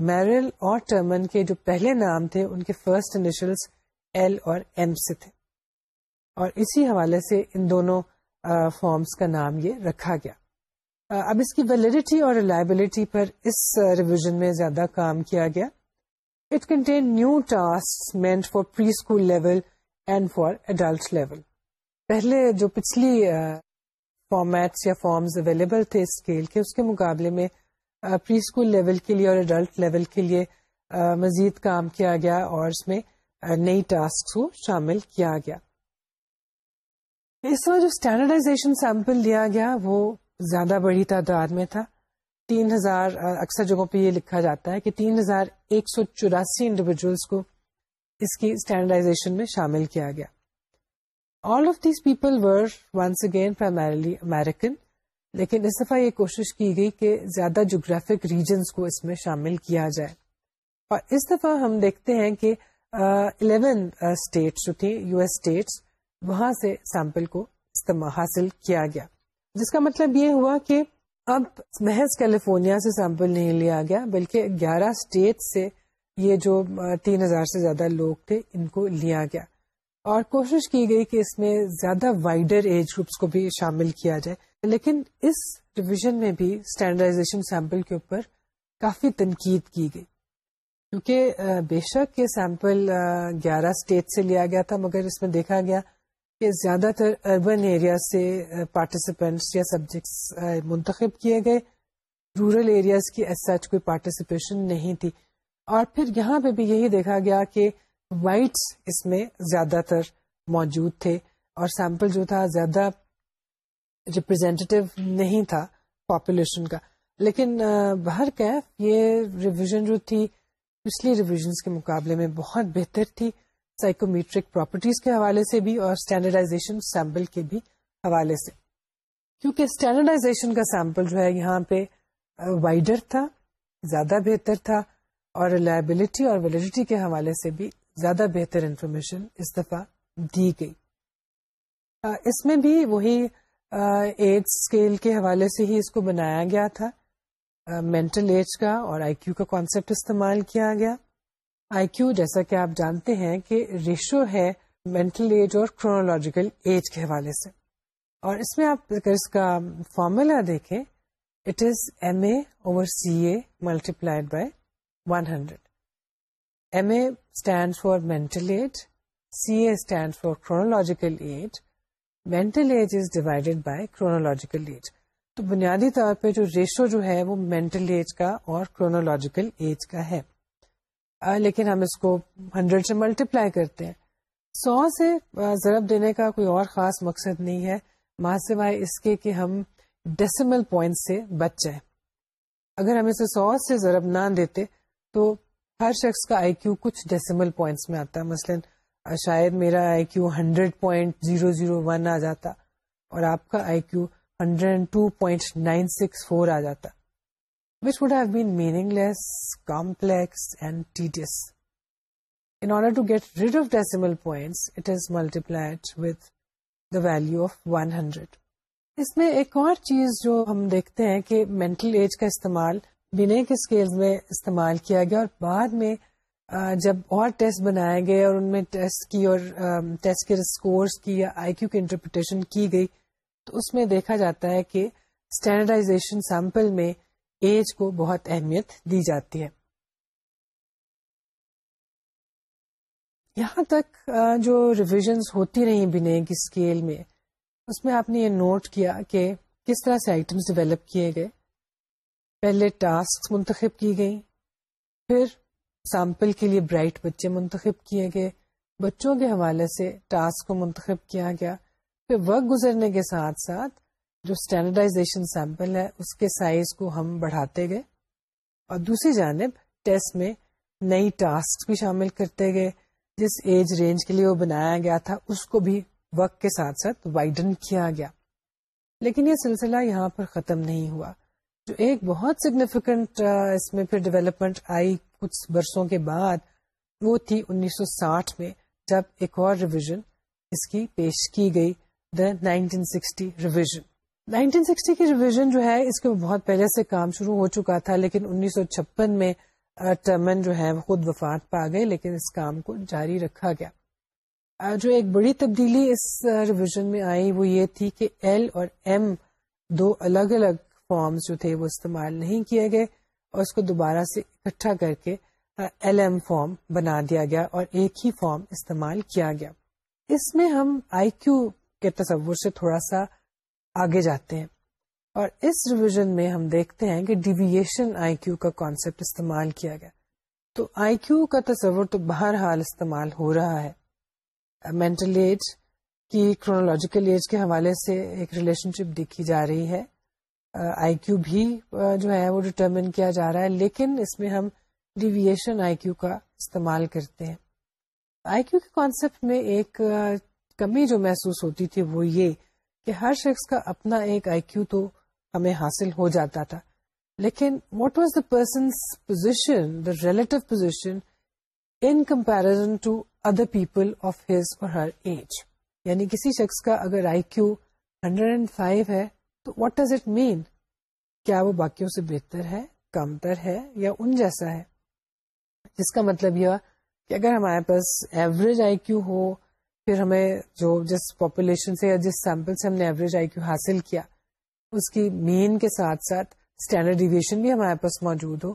میرل اور ٹرمن کے جو پہلے نام تھے ان کے فرسٹ انیشلس ایل اور ایم سے تھے اور اسی حوالے سے ان دونوں فارمز کا نام یہ رکھا گیا اب اس کی ویلڈیٹی اور ریلائبلٹی پر اس ریویژن میں زیادہ کام کیا گیا it contain new task meant for pre school level and for adult level پہلے جو پچھلی فارمیٹس یا فارمز اویلیبل تھے اسکیل کے اس کے مقابلے میں پری اسکول لیول کے لیے اور ایڈلٹ لیول کے لیے مزید کام کیا گیا اور اس میں نئی ٹاسک کو شامل کیا گیا اس طرح جو اسٹینڈرڈائزیشن سیمپل لیا گیا وہ زیادہ بڑی تعداد میں تھا تین ہزار اکثر جگہوں پہ یہ لکھا جاتا ہے کہ تین ہزار ایک سو چوراسی انڈیویجلس کو اس کی اسٹینڈرڈائزیشن میں شامل کیا گیا all of these people were once again primarily American لیکن اس دفعہ یہ کوشش کی گئی کہ زیادہ جغرافک ریجنس کو اس میں شامل کیا جائے اور اس دفعہ ہم دیکھتے ہیں کہ الیون اسٹیٹس جو تھیں یو ایس اسٹیٹس وہاں سے سیمپل کو حاصل کیا گیا جس کا مطلب یہ ہوا کہ اب محض کیلیفورنیا سے سیمپل نہیں لیا گیا بلکہ گیارہ اسٹیٹ سے یہ جو تین ہزار سے زیادہ لوگ تھے ان کو لیا گیا اور کوشش کی گئی کہ اس میں زیادہ وائڈر ایج گروپس کو بھی شامل کیا جائے لیکن اس ڈویژن میں بھی اسٹینڈرائزیشن سیمپل کے اوپر کافی تنقید کی گئی کیونکہ بے شک یہ سیمپل گیارہ اسٹیٹ سے لیا گیا تھا مگر اس میں دیکھا گیا کہ زیادہ تر اربن ایریا سے پارٹیسپینٹس uh, یا سبجیکٹس uh, منتخب کیے گئے رورل ایریاز کی ایس سچ کوئی پارٹیسپیشن نہیں تھی اور پھر یہاں پہ بھی یہی دیکھا گیا کہ وائٹس اس میں زیادہ تر موجود تھے اور سیمپل جو تھا زیادہ ریپرزینٹیو نہیں تھا پاپولیشن کا لیکن uh, بہر کیف یہ ریویژن جو تھی پچھلی ریویژنس کے مقابلے میں بہت بہتر تھی سائیکومیٹرک پراپرٹیز کے حوالے سے بھی اور اسٹینڈرڈائزیشن سیمپل کے بھی حوالے سے کیونکہ اسٹینڈرڈائزیشن کا سیمپل جو ہے یہاں پہ وائڈر uh, تھا زیادہ بہتر تھا اور ریلائبلٹی اور ویلڈیٹی کے حوالے سے بھی زیادہ بہتر انفارمیشن اس دفعہ دی گئی uh, اس میں بھی وہی ایج uh, اسکیل کے حوالے سے ہی اس کو بنایا گیا تھا مینٹل ایج کا اور آئی کیو کا کانسیپٹ استعمال کیا گیا آئی کیو جیسا کہ آپ جانتے ہیں کہ ریشو ہے مینٹل ایج اور کرونالوجیکل ایج کے حوالے سے اور اس میں آپ اگر اس کا فارمولا دیکھیں it is M A over C A multiplied by one hundred M A stand for mental age C A stand for chronological age mental age is divided by chronological age تو بنیادی طور پہ جو ratio جو ہے وہ mental age کا اور کرونالوجیکل ایج کا ہے لیکن ہم اس کو ہنڈریڈ سے ملٹیپلائی کرتے ہیں سو سے ضرب دینے کا کوئی اور خاص مقصد نہیں ہے ماں سوائے اس کے کہ ہم ڈیسیمل پوائنٹ سے بچ جائیں اگر ہم اسے سو سے ضرب نہ دیتے تو ہر شخص کا آئی کیو کچھ ڈیسیمل پوائنٹس میں آتا مثلاً شاید میرا I Q hundred point zero zero one آ جاتا اور آپ کا I Q hundred two point nine six four آ جاتا decimal would have been multiplied with value of one hundred اس میں ایک اور چیز جو ہم دیکھتے ہیں کہ مینٹل ایج کا استعمال بنا کے اسکیز میں استعمال کیا گیا اور بعد میں جب اور ٹیسٹ بنائے گئے اور ان میں ٹیسٹ کی اور ٹیسٹ کے اسکورس کی یا آئی کیو کی انٹرپریٹیشن کی گئی تو اس میں دیکھا جاتا ہے کہ اسٹینڈرڈائزیشن سیمپل میں ایج کو بہت اہمیت دی جاتی ہے یہاں تک جو ریویژنس ہوتی رہی بنے کی اسکیل میں اس میں آپ نے یہ نوٹ کیا کہ کس طرح سے آئٹمس ڈیولپ کیے گئے پہلے ٹاسک منتخب کی گئیں پھر سیمپل کے لیے برائٹ بچے منتخب کیے گئے بچوں کے حوالے سے ٹاسک کو منتخب کیا گیا پھر وقت گزرنے کے ساتھ ساتھ جو اسٹینڈرڈائزیشن سیمپل ہے اس کے سائز کو ہم بڑھاتے گئے اور دوسری جانب ٹیسٹ میں نئی ٹاسک بھی شامل کرتے گئے جس ایج رینج کے لیے وہ بنایا گیا تھا اس کو بھی وقت کے ساتھ ساتھ وائڈن کیا گیا لیکن یہ سلسلہ یہاں پر ختم نہیں ہوا جو ایک بہت سگنیفیکنٹ اس میں پھر ڈیولپمنٹ آئی کچھ برسوں کے بعد وہ تھی انیس سو ساٹھ میں جب ایک اور ریویژن اس کی پیش کی گئی the nineteen sixty revision nineteen sixty revision جو ہے اس کے بہت پہلے سے کام شروع ہو چکا تھا لیکن انیس سو چھپن میں جاری رکھا گیا جو ایک بڑی تبدیلی اس ریویژن میں آئی وہ یہ تھی کہ ایل اور ایم دو الگ الگ فارمز جو تھے وہ استعمال نہیں کیے گئے اور اس کو دوبارہ سے اکٹھا کر کے ایل ایم فارم بنا دیا گیا اور ایک ہی فارم استعمال کیا گیا اس میں ہم آئی کیو کے تصور سے تھوڑا سا آگے جاتے ہیں اور اس ریویژن میں ہم دیکھتے ہیں کہ ڈیویشن آئی کیو کا کانسیپٹ استعمال کیا گیا تو آئی کیو کا تصور تو بہر حال استعمال ہو رہا ہے مینٹل ایج کی کرونالوجیکل ایج کے حوالے سے ایک ریلیشن شپ دیکھی جا رہی ہے آئی کیو بھی جو ہے وہ ڈٹرمن کیا جا رہا ہے لیکن اس میں ہم ڈیویشن آئی کیو کا استعمال کرتے ہیں آئی کیو کے کانسیپٹ میں ایک کمی جو محسوس ہوتی تھی وہ یہ کہ ہر شخص کا اپنا ایک آئی کیو تو ہمیں حاصل ہو جاتا تھا لیکن what was the person's position the relative position in comparison to other people of his or her age یعنی کسی شخص کا اگر I Q hundred and five ہے تو واٹ ڈز اٹ مین کیا وہ باقیوں سے بہتر ہے کمتر ہے یا ان جیسا ہے جس کا مطلب یہ کہ اگر ہمارے پاس ایوریج آئی کیو ہو پھر ہمیں جو جس پاپولیشن سے یا جس سیمپل سے ہم نے ایوریج آئی کیو حاصل کیا اس کی مین کے ساتھ ساتھ اسٹینڈرڈ ڈیویشن بھی ہمارے پاس موجود ہو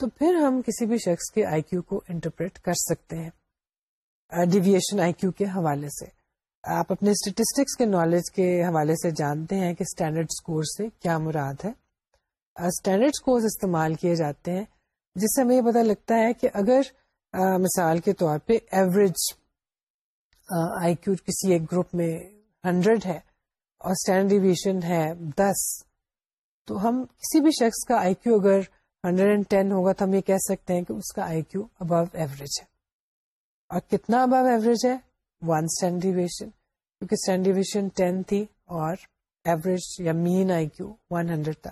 تو پھر ہم کسی بھی شخص کے آئی کیو کو انٹرپریٹ کر سکتے ہیں ڈیویشن آئی کیو کے حوالے سے آپ اپنے اسٹیٹسٹکس کے نالج کے حوالے سے جانتے ہیں کہ اسٹینڈرڈ اسکور سے کیا مراد ہے اسٹینڈرڈ اسکور استعمال کیے جاتے ہیں جس سے ہمیں یہ پتا لگتا ہے کہ اگر مثال کے طور پہ ایوریج آئی کیو کسی ایک گروپ میں ہنڈریڈ ہے اور اسٹینڈرڈ ڈیویشن ہے دس تو ہم کسی بھی شخص کا آئی کیو اگر ہنڈریڈ اینڈ ٹین ہوگا تو ہم یہ کہہ سکتے ہیں کہ اس کا آئی کیو ابو ایوریج ہے اور کتنا ابو ایوریج ہے one standard standard deviation deviation کیونکہ ٹین تھی اور ایوریج یا مین آئی کیو ون ہنڈریڈ تھا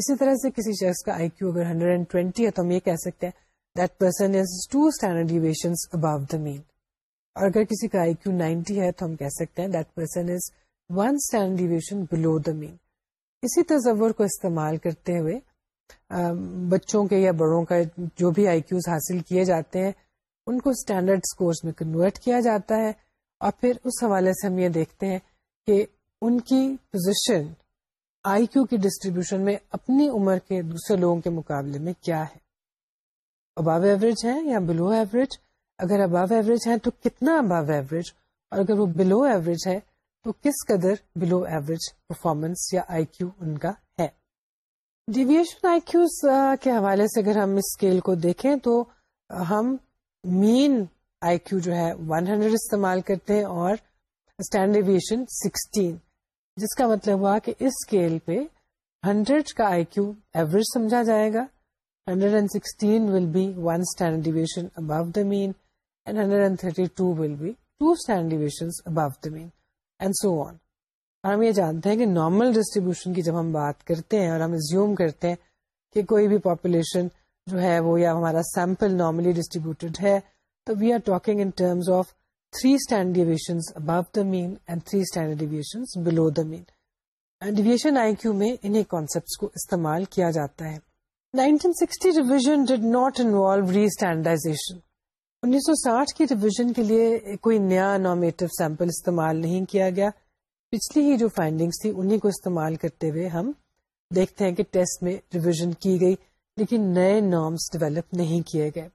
اسی طرح سے کسی شخص کا آئی کیو اگر ہنڈریڈ اینڈ ٹوینٹی ہے تو ہم یہ کہہ سکتے ہیں that person is two standard deviation above the mean اور اگر کسی کا آئی کیو نائنٹی ہے تو ہم کہہ سکتے ہیں that person is one deviation below the mean اسی تصور کو استعمال کرتے ہوئے بچوں کے یا بڑوں کا جو بھی آئی کیوز حاصل کیے جاتے ہیں ان کو اسٹینڈرڈ اسکورس میں کنورٹ کیا جاتا ہے اور پھر اس حوالے سے ہم یہ دیکھتے ہیں کہ ان کی پوزیشن آئی کیو کی ڈسٹریبیوشن میں اپنی عمر کے دوسرے لوگوں کے مقابلے میں کیا ہے ابو ایوریج ہے یا بلو ایوریج اگر ابو ایوریج ہے تو کتنا ابو ایوریج اور اگر وہ بلو ایوریج ہے تو کس قدر بلو ایوریج پرفارمنس یا آئی کیو ان کا ہے ڈیویشن آئی کیو کے حوالے سے اگر ہم اسکیل کو دیکھیں تو ہم مین آئی کیو جو ہے 100 استعمال کرتے ہیں اور اسٹینڈ ڈیویشن 16 جس کا مطلب ہوا کہ اس اسکیل پہ ہنڈریڈ کا آئی کیو ایوریج سمجھا جائے گا 116 will be will be one above above the mean 132 will be standard deviations above the mean and so on اور اور ہم ہم ہم یہ جانتے ہیں ہیں ہیں کہ کہ نارمل ڈسٹریبیوشن کی جب بات کرتے کرتے کوئی بھی پاپولیشن جو ہے ہے وہ یا ہمارا سیمپل نارملی ڈسٹریبیوٹیڈ تو we are talking in terms of three above the mean and three below the mean deviation I Q میں انہیں کانسیپٹس کو استعمال کیا جاتا ہے ناٹ انوالو ری اسٹینڈرڈائزیشن انیس سو ساٹھ کی ریویژن کے لیے کوئی نیا نامیٹو سیمپل استعمال نہیں کیا گیا پچھلی ہی جو فائنڈنگس تھی انہیں کو استعمال کرتے ہوئے ہم دیکھتے ہیں کہ ٹیسٹ میں ریویژن کی گئی لیکن نئے نارمس ڈیولپ نہیں کیے گئے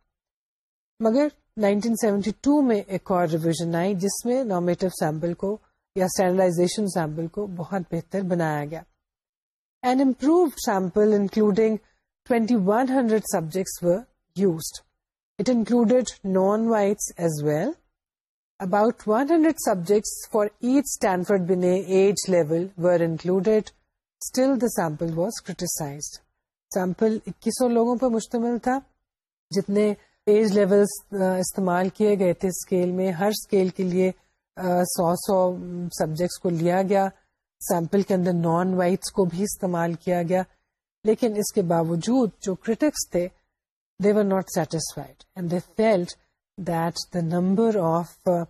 مگر 1972 میں ایک اور ریویژن آئی جس میں نامیٹو سیمپل کو یا سٹینڈرائزیشن سیمپل کو بہت بہتر بنایا گیا and improve sample including twenty one hundred subjects were use it included non whites sample اکیسوں پہ مشتمل تھا جتنے ایج لیول استعمال کیے گئے تھے اسکیل میں ہر اسکیل کے لیے سو سو سبجیکٹس کو لیا گیا سیمپل کے اندر نان وائٹس کو بھی استعمال کیا گیا لیکن اس کے باوجود جو کریٹکس تھے they they were not satisfied and felt that the number of uh,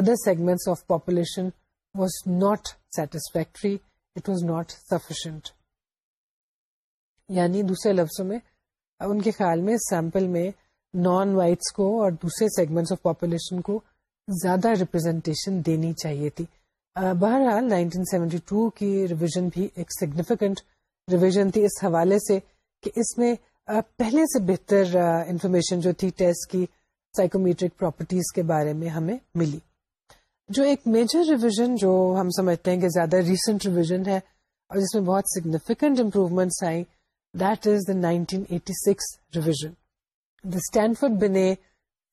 other segments of population was not satisfactory, it was not sufficient. یعنی دوسرے لفظوں میں ان کے خیال میں سیمپل میں نان وائٹس کو اور دوسرے سیگمنٹس آف پاپولیشن کو زیادہ ریپرزینٹیشن دینی چاہیے تھی بہرحال ریویژن بھی ایک سیگنیفیکینٹ ریویژن تھی اس حوالے سے کہ اس میں پہلے سے بہتر انفارمیشن جو تھی ٹیسٹ کی سائیکومیٹرک پراپرٹیز کے بارے میں ہمیں ملی جو ایک میجر ریویژن جو ہم سمجھتے ہیں کہ زیادہ ریسنٹ ریویژن ہے اور جس میں بہت سگنیفیکینٹ امپروومنٹس آئیں that is the nineteen eighty six revision the Stanford Binet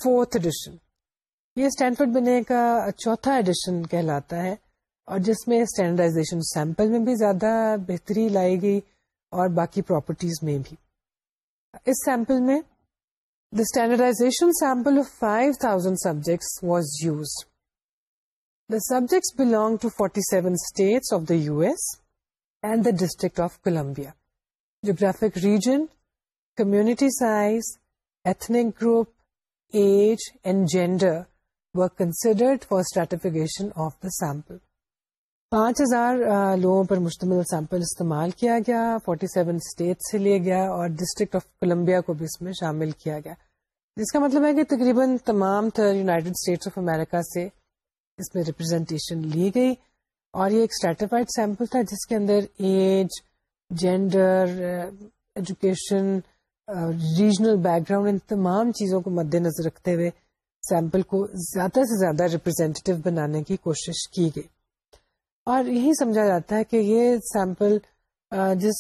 fourth edition یہ اسٹینفرڈ بنے کا چوتھا ایڈیشن کہلاتا ہے اور جس میں اسٹینڈرڈائزیشن سیمپل میں بھی زیادہ بہتری لائی گئی اور باقی پراپرٹیز میں بھی اس سیمپل میں the standardization sample of five thousand subjects was used the subjects belong to forty seven states of the U S and the District of Columbia geographic region community size ethnic group age and gender were considered for stratification of the sample. پانچ ہزار لوگوں پر مشتمل sample استعمال کیا گیا forty seven state سے لیا گیا اور ڈسٹرکٹ آف کولمبیا کو بھی اس میں شامل کیا گیا جس کا مطلب ہے کہ تقریباً تمام تر یونائٹیڈ اسٹیٹس آف امریکہ سے اس میں ریپرزینٹیشن لی گئی اور یہ ایک اسٹیٹیفائڈ سیمپل تھا جس کے اندر age gender education regional background ان تمام چیزوں کو مد نظر رکھتے ہوئے سیمپل کو زیادہ سے زیادہ ریپرزینٹیو بنانے کی کوشش کی گئی اور یہی سمجھا جاتا ہے کہ یہ سیمپل جس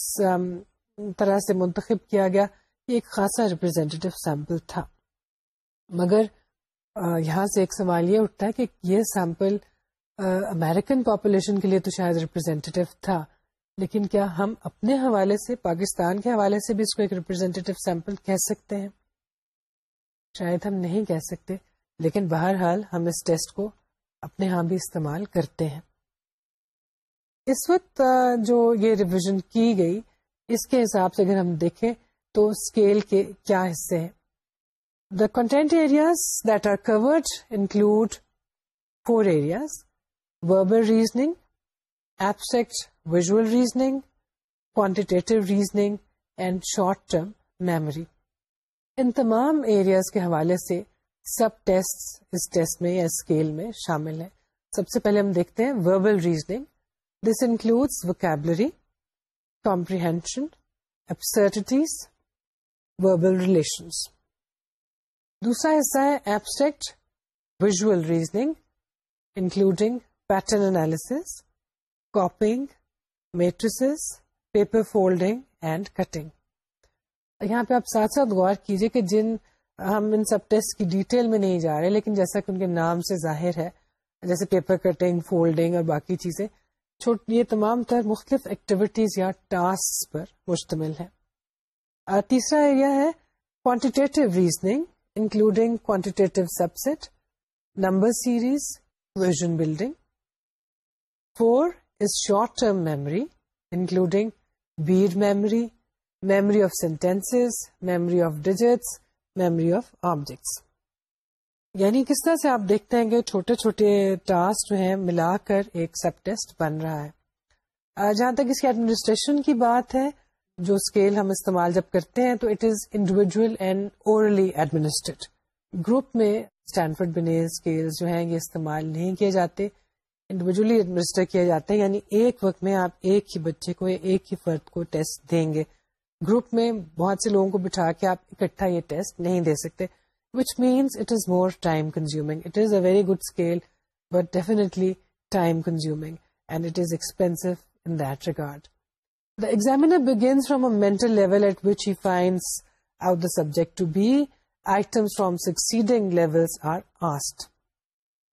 طرح سے منتخب کیا گیا یہ ایک خاصا ریپرزینٹیو سیمپل تھا مگر یہاں سے ایک سوال یہ اٹھتا ہے کہ یہ سیمپل امیرکن پاپولیشن کے لیے تو شاید ریپرزینٹیو تھا لیکن کیا ہم اپنے حوالے سے پاکستان کے حوالے سے بھی اس کو ایک ریپرزینٹیو سیمپل کہہ سکتے ہیں شاید ہم نہیں کہہ سکتے لیکن بہرحال ہم اس ٹیسٹ کو اپنے ہاں بھی استعمال کرتے ہیں اس وقت جو یہ ریویژن کی گئی اس کے حساب سے اگر ہم دیکھیں تو اسکیل کے کیا حصے ہیں the content areas that are covered include four areas verbal reasoning abstract visual reasoning quantitative reasoning and short term memory ان تمام ایریاز کے حوالے سے سب ٹیسٹ اس ٹیسٹ میں یا اسکیل میں شامل ہیں سب سے پہلے ہم دیکھتے ہیں verbal reasoning pattern analysis, copying, verbal paper دوسرا حصہ ہے یہاں پہ آپ ساتھ ساتھ غور کیجئے کہ جن ہم ان سب ٹیسٹ کی ڈیٹیل میں نہیں جا رہے لیکن جیسا کہ ان کے نام سے ظاہر ہے جیسے پیپر کٹنگ فولڈنگ اور باقی چیزیں یہ تمام تر مختلف ایکٹیویٹیز یا ٹاسک پر مشتمل ہے تیسرا ایریا ہے quantitative reasoning including quantitative subtest number series vision building four is short term memory including bead memory memory of sentence memory of digits memory of objects یعنی کس طرح سے آپ دیکھتے ہیں کہ چھوٹے چھوٹے ٹاسک جو ہیں ملا کر ایک سب ٹیسٹ بن رہا ہے جہاں تک اس کی ایڈمنسٹریشن کی بات ہے جو اسکیل ہم استعمال جب کرتے ہیں تو it is individual and orally administered group میں اسٹینفرڈ بنے اسکیل جو ہیں یہ استعمال نہیں کیے جاتے انڈیویجلی ایڈمنسٹر کیے جاتے ہیں یعنی ایک وقت میں آپ ایک ہی بچے کو یا ایک ہی فرد کو ٹیسٹ دیں گے گروپ میں بہت سے لوگوں کو بٹھا کے آپ اکٹھا یہ ٹیسٹ نہیں دے سکتے subject succeeding from succeeding asked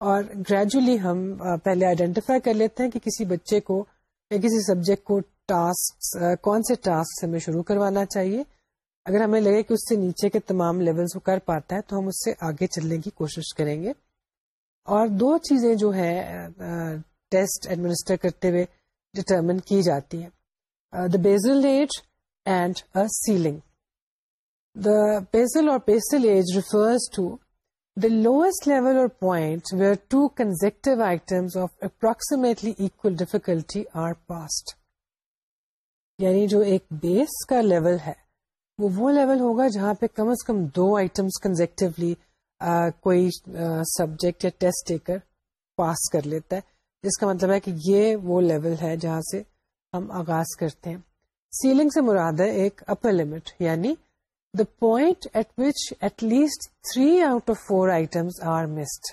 اور گریجولی ہم پہلے آئیڈینٹیفائی کر لیتے ہیں کہ کسی بچے کو یا کسی سبجیکٹ کو ٹاسک کون سے ٹاسک ہمیں شروع کروانا چاہیے اگر ہمیں لگے کہ اس سے نیچے کے تمام لیولز کو کر پاتا ہے تو ہم اس سے آگے چلنے کی کوشش کریں گے اور دو چیزیں جو ہے ڈٹرمن کی جاتی ہیں the basal age and ceiling the basal or basal age refers to the lowest level or point where two consecutive items of approximately equal difficulty are passed یعنی جو ایک بیس کا لیول ہے وہ وہ لیول ہوگا جہاں پہ کم از کم دو آئٹمس کنزیکٹولی کوئی سبجیکٹ یا ٹیسٹ دے کر پاس کر لیتا ہے جس کا مطلب ہے کہ یہ وہ لیول ہے جہاں سے ہم آغاز کرتے ہیں سیلنگ سے مراد ہے ایک اپر لمٹ یعنی the point at which at least three out of four items are missed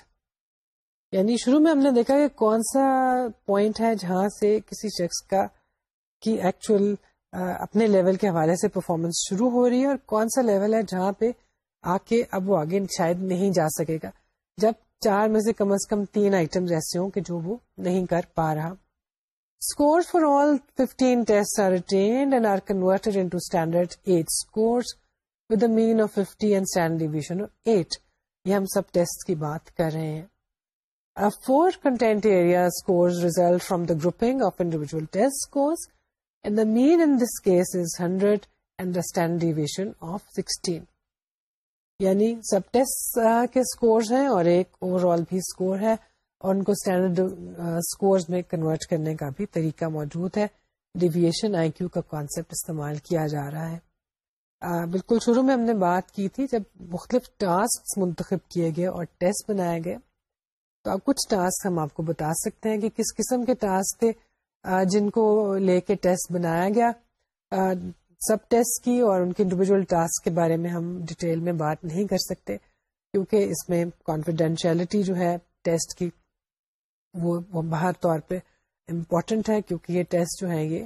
یعنی شروع میں ہم نے دیکھا کہ کون سا پوائنٹ ہے جہاں سے کسی شخص کا کی ایکچوئل اپنے لیول کے حوالے سے پرفارمنس شروع ہو رہی ہے اور کون سا لیول ہے جہاں پہ آ کے اب وہ آگے شاید نہیں جا سکے گا جب چار میں سے کم از کم تین آئٹم ایسے ہوں کہ جو وہ نہیں کر پا رہا scores for all fifteen test are attained and are converted into standard age scores with mean of fifty and standard deviation eight یہ ہم سب ٹیسٹ کی بات کر رہے ہیں four content area scores result from the grouping of individual test scores mean is hundred یعنی سب کے بھی طریقہ موجود ہے ڈیویشن آئی کیو کا کانسیپٹ استعمال کیا جا رہا ہے بالکل شروع میں ہم نے بات کی تھی جب مختلف ٹاسک منتخب کیے گئے اور ٹیسٹ بنائے گئے تو اب کچھ ٹاسک ہم آپ کو بتا سکتے ہیں کہ کس قسم کے ٹاسک جن کو لے کے ٹیسٹ بنایا گیا سب ٹیسٹ کی اور ان کے انڈیویجل ٹاسک کے بارے میں ہم ڈیٹیل میں بات نہیں کر سکتے کیونکہ اس میں کانفیڈینشیلٹی جو ہے ٹیسٹ کی وہ باہر طور پہ امپورٹنٹ ہے کیونکہ یہ ٹیسٹ جو ہیں یہ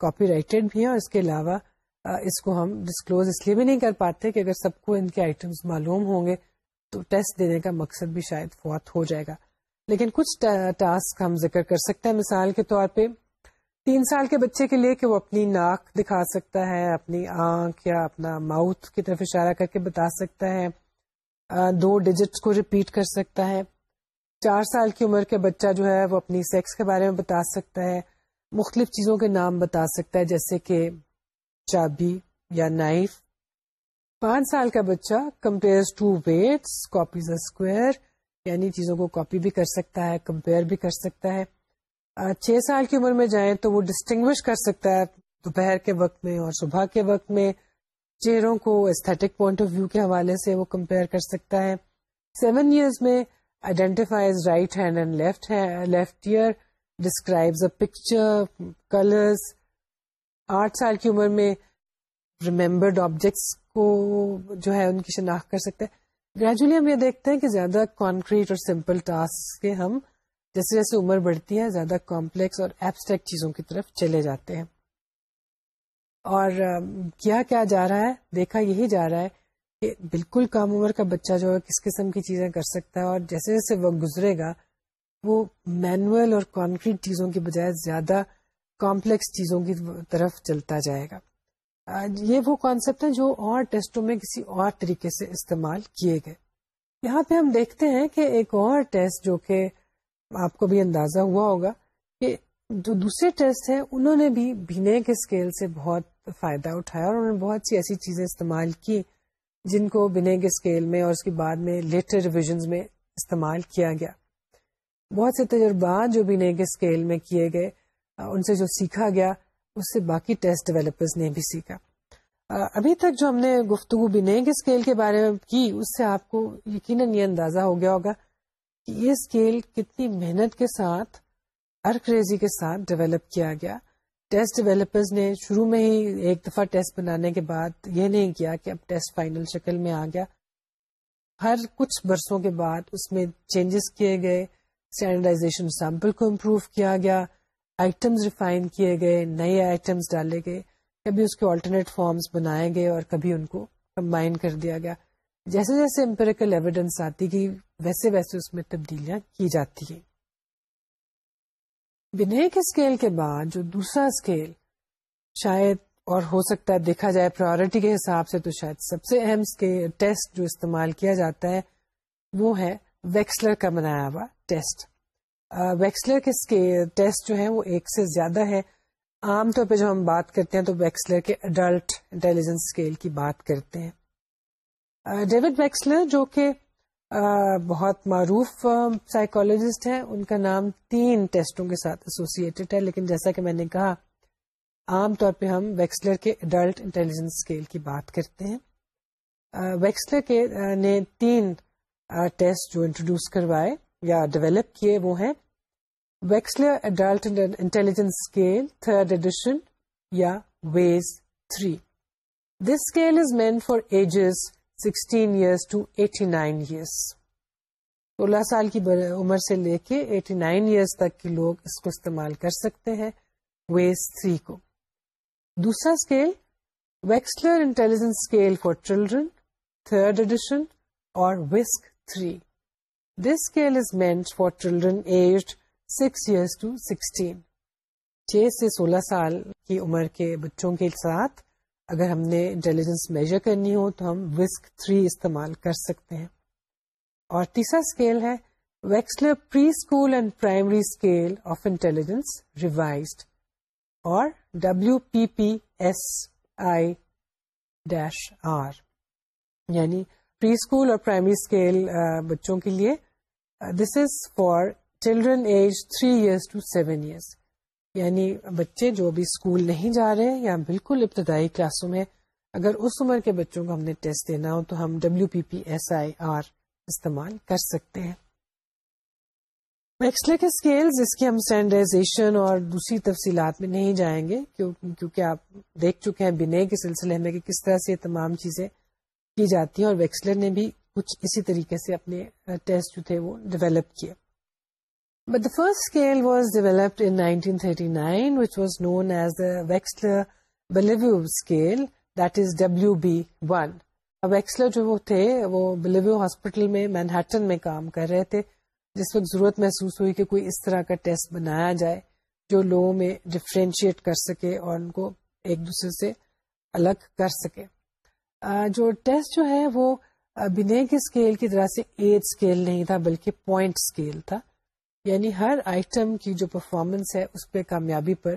کاپی رائٹیڈ بھی ہیں اور اس کے علاوہ اس کو ہم ڈسکلوز اس لیے بھی نہیں کر پاتے کہ اگر سب کو ان کے آئٹمس معلوم ہوں گے تو ٹیسٹ دینے کا مقصد بھی شاید فوت ہو جائے گا لیکن کچھ ٹاسک ہم ذکر کر سکتے ہیں مثال کے طور پہ تین سال کے بچے کے لیے کہ وہ اپنی ناک دکھا سکتا ہے اپنی آنکھ یا اپنا ماؤتھ کی طرف اشارہ کر کے بتا سکتا ہے دو ڈیجٹس کو ریپیٹ کر سکتا ہے چار سال کی عمر کے بچہ جو ہے وہ اپنی سیکس کے بارے میں بتا سکتا ہے مختلف چیزوں کے نام بتا سکتا ہے جیسے کہ چابی یا نائف پانچ سال کا بچہ compare to weights copies square یعنی چیزوں کو کاپی بھی کر سکتا ہے کمپیئر بھی کر سکتا ہے چھ سال کی عمر میں جائیں تو وہ ڈسٹنگوش کر سکتا ہے دوپہر کے وقت میں اور صبح کے وقت میں چہروں کو استھیٹک پوائنٹ آف ویو کے حوالے سے وہ کمپیئر کر سکتا ہے سیون ایئرز میں identifies right hand and left left ear describes a picture colours آٹھ سال کی عمر میں ریمبرڈ آبجیکٹس کو جو ہے ان کی شناخت کر سکتے گریجولی ہم یہ دیکھتے ہیں کہ زیادہ کانکریٹ اور سمپل ٹاسک کے ہم جیسے جیسے عمر بڑھتی ہے زیادہ کمپلیکس اور ایبسٹریکٹ چیزوں کی طرف چلے جاتے ہیں اور کیا کیا جا رہا ہے دیکھا یہی جا رہا ہے کہ بالکل کم عمر کا بچہ جو ہے کس قسم کی چیزیں کر سکتا ہے اور جیسے جیسے وہ گزرے گا وہ مینوئل اور کانکریٹ چیزوں کی بجائے زیادہ کمپلیکس چیزوں کی طرف چلتا جائے گا یہ وہ کانسیپٹ ہیں جو اور ٹیسٹوں میں کسی اور طریقے سے استعمال کیے گئے یہاں پہ ہم دیکھتے ہیں کہ ایک اور ٹیسٹ جو کہ آپ کو بھی اندازہ ہوا ہوگا کہ جو دوسرے ٹیسٹ ہیں انہوں نے بھی بھینے کے اسکیل سے بہت فائدہ اٹھایا اور انہوں نے بہت سی ایسی چیزیں استعمال کی جن کو بنے کے اسکیل میں اور اس کے بعد میں لیٹر ریویژنز میں استعمال کیا گیا بہت سے تجربات جو کے اسکیل میں کیے گئے ان سے جو سیکھا گیا اس سے باقی ٹیسٹ ڈیولپرز نے بھی سیکھا ابھی تک جو ہم نے گفتگو بھی نئے کے اسکیل کے بارے میں کی اس سے آپ کو یقیناً یہ اندازہ ہو گیا ہوگا کہ یہ اسکیل کتنی محنت کے ساتھ ہر کریزی کے ساتھ ڈیولپ کیا گیا ٹیسٹ ڈیولپرز نے شروع میں ہی ایک دفعہ ٹیسٹ بنانے کے بعد یہ نہیں کیا کہ اب ٹیسٹ فائنل شکل میں آ گیا ہر کچھ برسوں کے بعد اس میں چینجز کیے گئے اسٹینڈرڈائزیشن سیمپل کو امپروو کیا گیا آئٹمس ریفائن کیے گئے نئے آئٹمس ڈالے گئے کبھی اس کے آلٹرنیٹ فارمس بنائے گئے اور کبھی ان کو کمبائن کر دیا گیا جیسے جیسے امپیریکل ایویڈینس آتی گئی ویسے ویسے اس میں تبدیلیاں کی جاتی ہیں بنے کے اسکیل کے بعد جو دوسرا اسکیل شاید اور ہو سکتا ہے دیکھا جائے پرائرٹی کے حساب سے تو شاید سب سے اہم ٹیسٹ جو استعمال کیا جاتا ہے وہ ہے ویکسلر کا بنایا ہوا ٹیسٹ ویکسلر کے ٹیسٹ جو ہیں وہ ایک سے زیادہ ہے عام طور پہ جب ہم بات کرتے ہیں تو ویکسلر کے اڈلٹ انٹیلیجنس اسکیل کی بات کرتے ہیں ڈیوڈ ویکسلر جو کہ بہت معروف سائیکولوجسٹ ہیں ان کا نام تین ٹیسٹوں کے ساتھ ایسوسیٹڈ ہے لیکن جیسا کہ میں نے کہا عام طور پہ ہم ویکسلر کے اڈلٹ انٹیلیجنس اسکیل کی بات کرتے ہیں ویکسلر کے نے تین ٹیسٹ جو انٹروڈیوس کروائے یا ڈیولپ کیے وہ ہیں Wechsler adult intelligence scale third edition یا ویز three this scale is meant for ages sixteen years to eighty nine years سولہ سال کی عمر سے لے کے ایٹی نائن ایئرس تک کے لوگ اس کو استعمال کر سکتے ہیں ویز تھری کو دوسرا scale Wechsler intelligence scale for children third edition اور ویسک three children aged six years to sixteen چھ سے سولہ سال کی عمر کے بچوں کے ساتھ اگر ہم نے انٹیلیجنس میجر کرنی ہو تو ہم وسک تھری استعمال کر سکتے ہیں اور تیسرا اسکیل ہے Wechsler Preschool and Primary Scale of Intelligence Revised اور W P P S I dash R یعنی پری اسکول اور پرائمری اسکیل بچوں کے لیے this is for children age three years to seven years یعنی بچے جو ابھی اسکول نہیں جا رہے ہیں یا بالکل ابتدائی کلاسوں میں اگر اس عمر کے بچوں کو ہم نے ٹیسٹ دینا ہو تو ہم W P P S I R استعمال کر سکتے ہیں میکسلے کے جس کی ہم سینٹائزیشن اور دوسری تفصیلات میں نہیں جائیں گے کیونکہ آپ دیکھ چکے ہیں بنے کے سلسلے میں کہ کس طرح سے یہ تمام چیزیں کی جاتی ہیں اور ویکسلر نے بھی کچھ اسی طریقے سے اپنے ٹیسٹ جو تھے وہ ڈیولپ کیے but the first scale was developed in 1939 thirty nine which was known as the Wechsler Bellevue scale that is W B one Wechsler جو وہ تھے وہ بلیویو ہاسپٹل میں مینہٹن میں کام کر رہے تھے جس وقت ضرورت محسوس ہوئی کہ کوئی اس طرح کا ٹیسٹ بنایا جائے جو لوگوں میں ڈفرینشیٹ کر سکے اور ان کو ایک دوسرے سے الگ کر سکے جو ٹیسٹ جو ہے وہ ابن اسکیل کی طرح سے ایج اسکیل نہیں تھا بلکہ پوائنٹ اسکیل تھا یعنی ہر آئٹم کی جو پرفارمنس ہے اس پہ کامیابی پر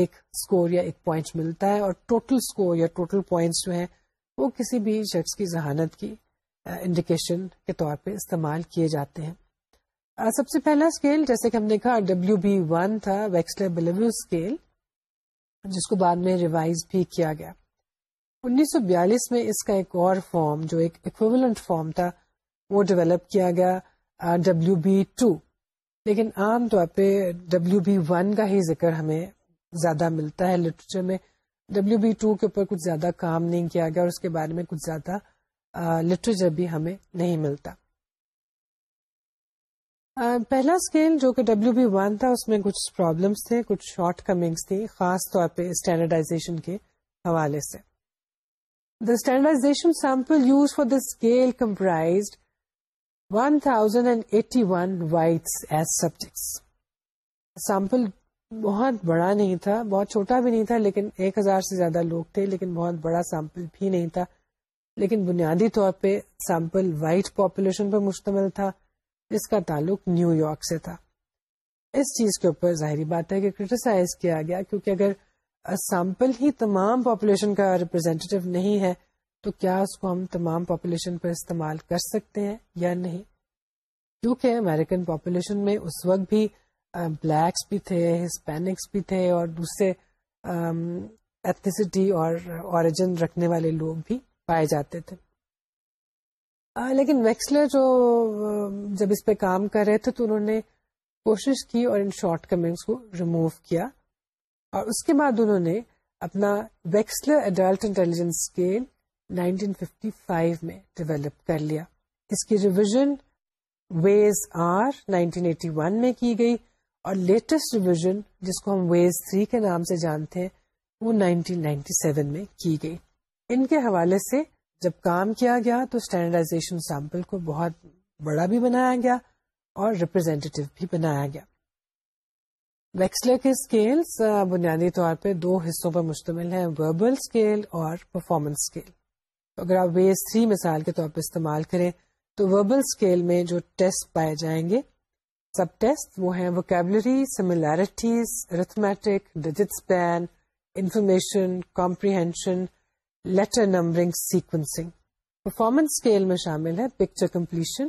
ایک اسکور یا ایک پوائنٹ ملتا ہے اور ٹوٹل اسکور یا ٹوٹل پوائنٹس جو ہیں وہ کسی بھی شخص کی ذہانت کی انڈیکیشن کے طور پہ استعمال کیے جاتے ہیں سب سے پہلا اسکیل جیسے کہ ہم نے کہا ڈبلو بی ون تھا ویکسلر بلیو اسکیل جس کو بعد میں ریوائز بھی کیا گیا انیس سو بیالیس میں اس کا ایک اور فارم جو ایکویولنٹ فارم تھا وہ ڈیولپ کیا گیا ڈبلو بی ٹو لیکن عام طور پہ ڈبلو بی ون کا ہی ذکر ہمیں زیادہ ملتا ہے لٹریچر میں ڈبلو بی ٹو کے اوپر کچھ زیادہ کام نہیں کیا گیا اور اس کے بارے میں کچھ زیادہ لٹریچر بھی ہمیں نہیں ملتا پہلا اسکیل جو کہ ڈبلو بی ون تھا اس میں کچھ پرابلمس تھے کچھ شارٹ کمنگس تھی خاص طور پہ اسٹینڈرڈائزیشن کے حوالے سے the standardization sample used for the scale comprised 1081 whites as subjects sample بہت بڑا نہیں تھا بہت چھوٹا بھی نہیں تھا لیکن ایک ہزار سے زیادہ لوگ تھے لیکن بہت بڑا سیمپل بھی نہیں تھا لیکن بنیادی طور پہ سیمپل وائٹ پاپولیشن پر مشتمل تھا جس کا تعلق نیو یارک سے تھا اس چیز کے اوپر ظاہری بات ہے کہ کرٹیسائز کیا گیا کیونکہ اگر سیمپل ہی تمام پاپولیشن کا ریپرزینٹیو نہیں ہے تو کیا اس کو ہم تمام پاپولیشن پر استعمال کر سکتے ہیں یا نہیں کیونکہ امریکن امیرکن پاپولیشن میں اس وقت بھی بلیکس بھی تھے ہسپینکس بھی تھے اور دوسرے ایتھنیسٹی اور اوریجن رکھنے والے لوگ بھی پائے جاتے تھے لیکن ویکسلر جو جب اس پہ کام کر رہے تھے تو انہوں نے کوشش کی اور ان شارٹ کمنگس کو ریموو کیا اور اس کے بعد انہوں نے اپنا ویکسلر ایڈلٹ انٹیلیجنس اسکیل 1955 میں ڈیولپ کر لیا اس کی ریویژن ویز آر 1981 میں کی گئی اور لیٹسٹ ریویژن جس کو ہم ویز 3 کے نام سے جانتے ہیں وہ 1997 میں کی گئی ان کے حوالے سے جب کام کیا گیا تو اسٹینڈرڈائزیشن سیمپل کو بہت بڑا بھی بنایا گیا اور ریپرزینٹیو بھی بنایا گیا ویکسلر کے اسکیلس بنیادی طور پہ دو حصوں پر مشتمل ہیں وربل اسکیل اور پرفارمنس اسکیل اگر آپ ویز تھری مثال کے طور پہ استعمال کریں تو وربل اسکیل میں جو ٹیسٹ پائے جائیں گے سب ٹیسٹ وہ ہیں vocabulary similarities arithmetic digit pain information comprehension letter numbering sequencing performance scale میں شامل ہے picture completion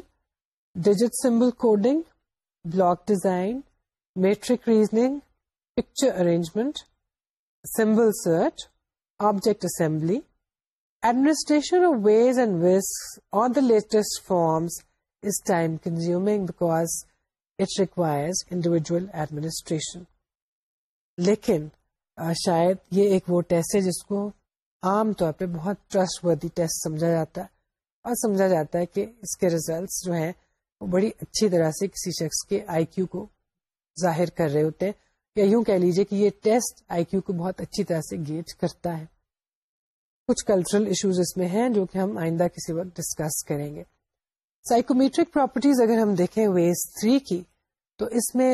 digit symbol coding block design matric raising picture arrangement symbol search object assembly administration of ways and ویسک on the latest forms is time consume because it requires individual administration لیکن شاید یہ ایک وہ test ہے جس کو عام طور پہ بہت ٹرسٹ وردی ٹیسٹ سمجھا جاتا ہے اور سمجھا جاتا ہے کہ اس کے ریزلٹس جو ہیں وہ بڑی اچھی طرح سے کسی شخص کے آئی کیو کو ظاہر کر رہے ہوتے ہیں یا یوں کہہ لیجیے کہ یہ ٹیسٹ آئی کیو کو بہت اچھی طرح سے گیج کرتا ہے کچھ کلچرل ایشوز اس میں ہیں جو کہ ہم آئندہ کسی وقت ڈسکس کریں گے سائیکومیٹرک پراپرٹیز اگر ہم دیکھیں ویز تھری کی تو اس میں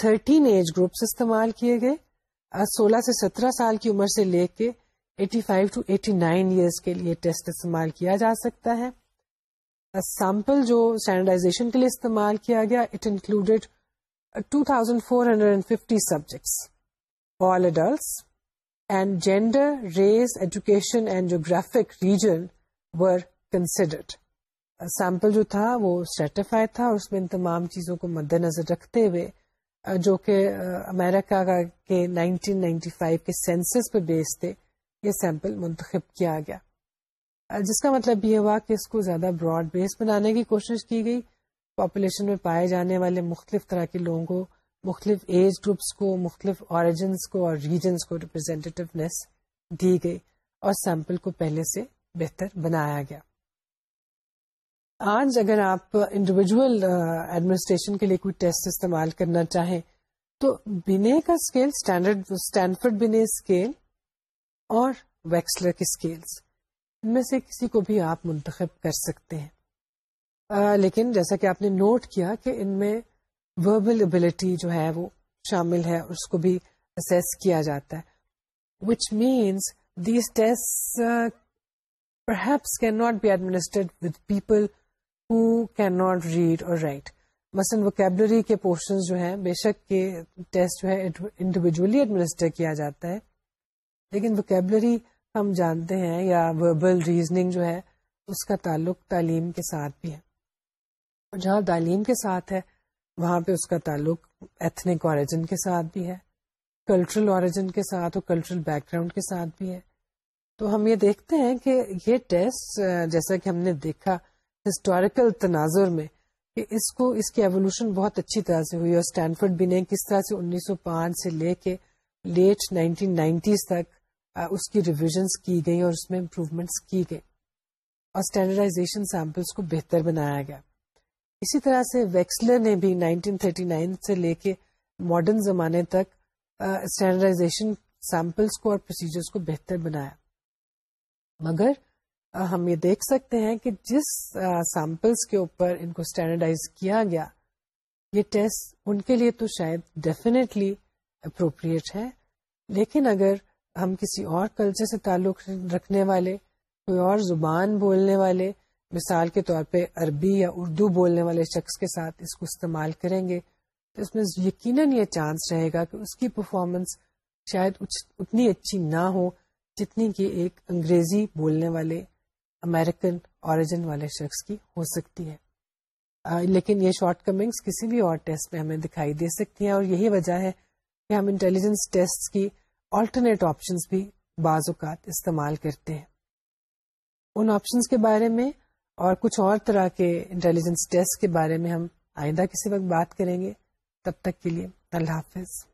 تھرٹین ایج گروپس استعمال کیے گئے سولہ سے سترہ سال کی عمر سے لے کے eighty five to eighty nine years کے لیے ٹیسٹ استعمال کیا جا سکتا ہے سیمپل جو سینڈائزیشن کے لیے استعمال کیا گیا it included two thousand four hundred and fifty subjects all adults and gender race education and geographic region were considered sample جو تھا وہ سرٹیفائڈ تھا اور اس میں ان تمام چیزوں کو مد نظر رکھتے ہوئے جو کہ امریکہ کا کے 1995 کے سینسس پہ بیس تھے یہ سیمپل منتخب کیا گیا جس کا مطلب یہ ہوا کہ اس کو زیادہ براڈ بیس بنانے کی کوشش کی گئی پاپولیشن میں پائے جانے والے مختلف طرح کے لوگوں کو مختلف ایج گروپس کو مختلف اوریجنس کو اور ریجنس کو ریپرزینٹیونیس دی گئی اور سیمپل کو پہلے سے بہتر بنایا گیا آج اگر آپ انڈیویجل ایڈمنسٹریشن کے لیے کوئی ٹیسٹ استعمال کرنا چاہیں تو بینے کا scale standard Stanford Binet scale اور ویکسلر کے اسکیلس ان میں سے کسی کو بھی آپ منتخب کر سکتے ہیں لیکن جیسا کہ آپ نے نوٹ کیا کہ ان میں وربل ابلٹی جو ہے وہ شامل ہے اس کو بھی اسیس کیا جاتا ہے which means these test perhaps can not be administered with people who can not read or write مثلاً وکیبلری کے پورشنز جو ہیں بے شک کے ٹیسٹ جو ہے انڈیویجلی ایڈمنسٹر کیا جاتا ہے لیکن وکیبلری ہم جانتے ہیں یا وربل ریزننگ جو ہے اس کا تعلق تعلیم کے ساتھ بھی ہے جہاں تعلیم کے ساتھ ہے وہاں پہ اس کا تعلق ایتھنک اوریجن کے ساتھ بھی ہے کلچرل اوریجن کے ساتھ اور کلچرل بیک گراؤنڈ کے ساتھ بھی ہے تو ہم یہ دیکھتے ہیں کہ یہ ٹیسٹ جیسا کہ ہم نے دیکھا ہسٹوریکل تناظر میں کہ اس کو اس کی ایولیوشن بہت اچھی طرح سے ہوئی اور اسٹینفرڈ بھی نے کس طرح سے انیس سو پانچ سے لے کے لیٹ نائنٹین نائنٹیز تک اس کی ریویژنس کی گئی اور اس میں امپروومنٹس کی گئی اور اسٹینڈرڈائزیشن سیمپلس کو بہتر بنایا گیا اسی طرح سے ویکسلر نے بھی 1939 سے لے کے ماڈرن زمانے تک اسٹینڈرڈائزیشن سیمپلس کو اور پروسیجرس کو بہتر بنایا مگر ہم یہ دیکھ سکتے ہیں کہ جس سیمپلس کے اوپر ان کو اسٹینڈرڈائز کیا گیا یہ ٹیسٹ ان کے لیے تو شاید ڈیفینیٹلی اپروپریٹ ہے لیکن اگر ہم کسی اور کلچر سے تعلق رکھنے والے کوئی اور زبان بولنے والے مثال کے طور پہ عربی یا اردو بولنے والے شخص کے ساتھ اس کو استعمال کریں گے تو اس میں یقیناً یہ چانس رہے گا کہ اس کی پرفارمنس شاید اتنی اچھی نہ ہو جتنی کہ ایک انگریزی بولنے والے امریکن اوریجن والے شخص کی ہو سکتی ہے لیکن یہ شارٹ کمنگس کسی بھی اور ٹیسٹ میں ہمیں دکھائی دے سکتی ہیں اور یہی وجہ ہے کہ ہم انٹیلیجنس ٹیسٹ کی آلٹرنیٹ آپشنس بھی بعض اوقات استعمال کرتے ہیں ان آپشنس کے بارے میں اور کچھ اور طرح کے انٹیلیجنس ٹیسٹ کے بارے میں ہم آئندہ کسی وقت بات کریں گے تب تک کے لیے اللہ حافظ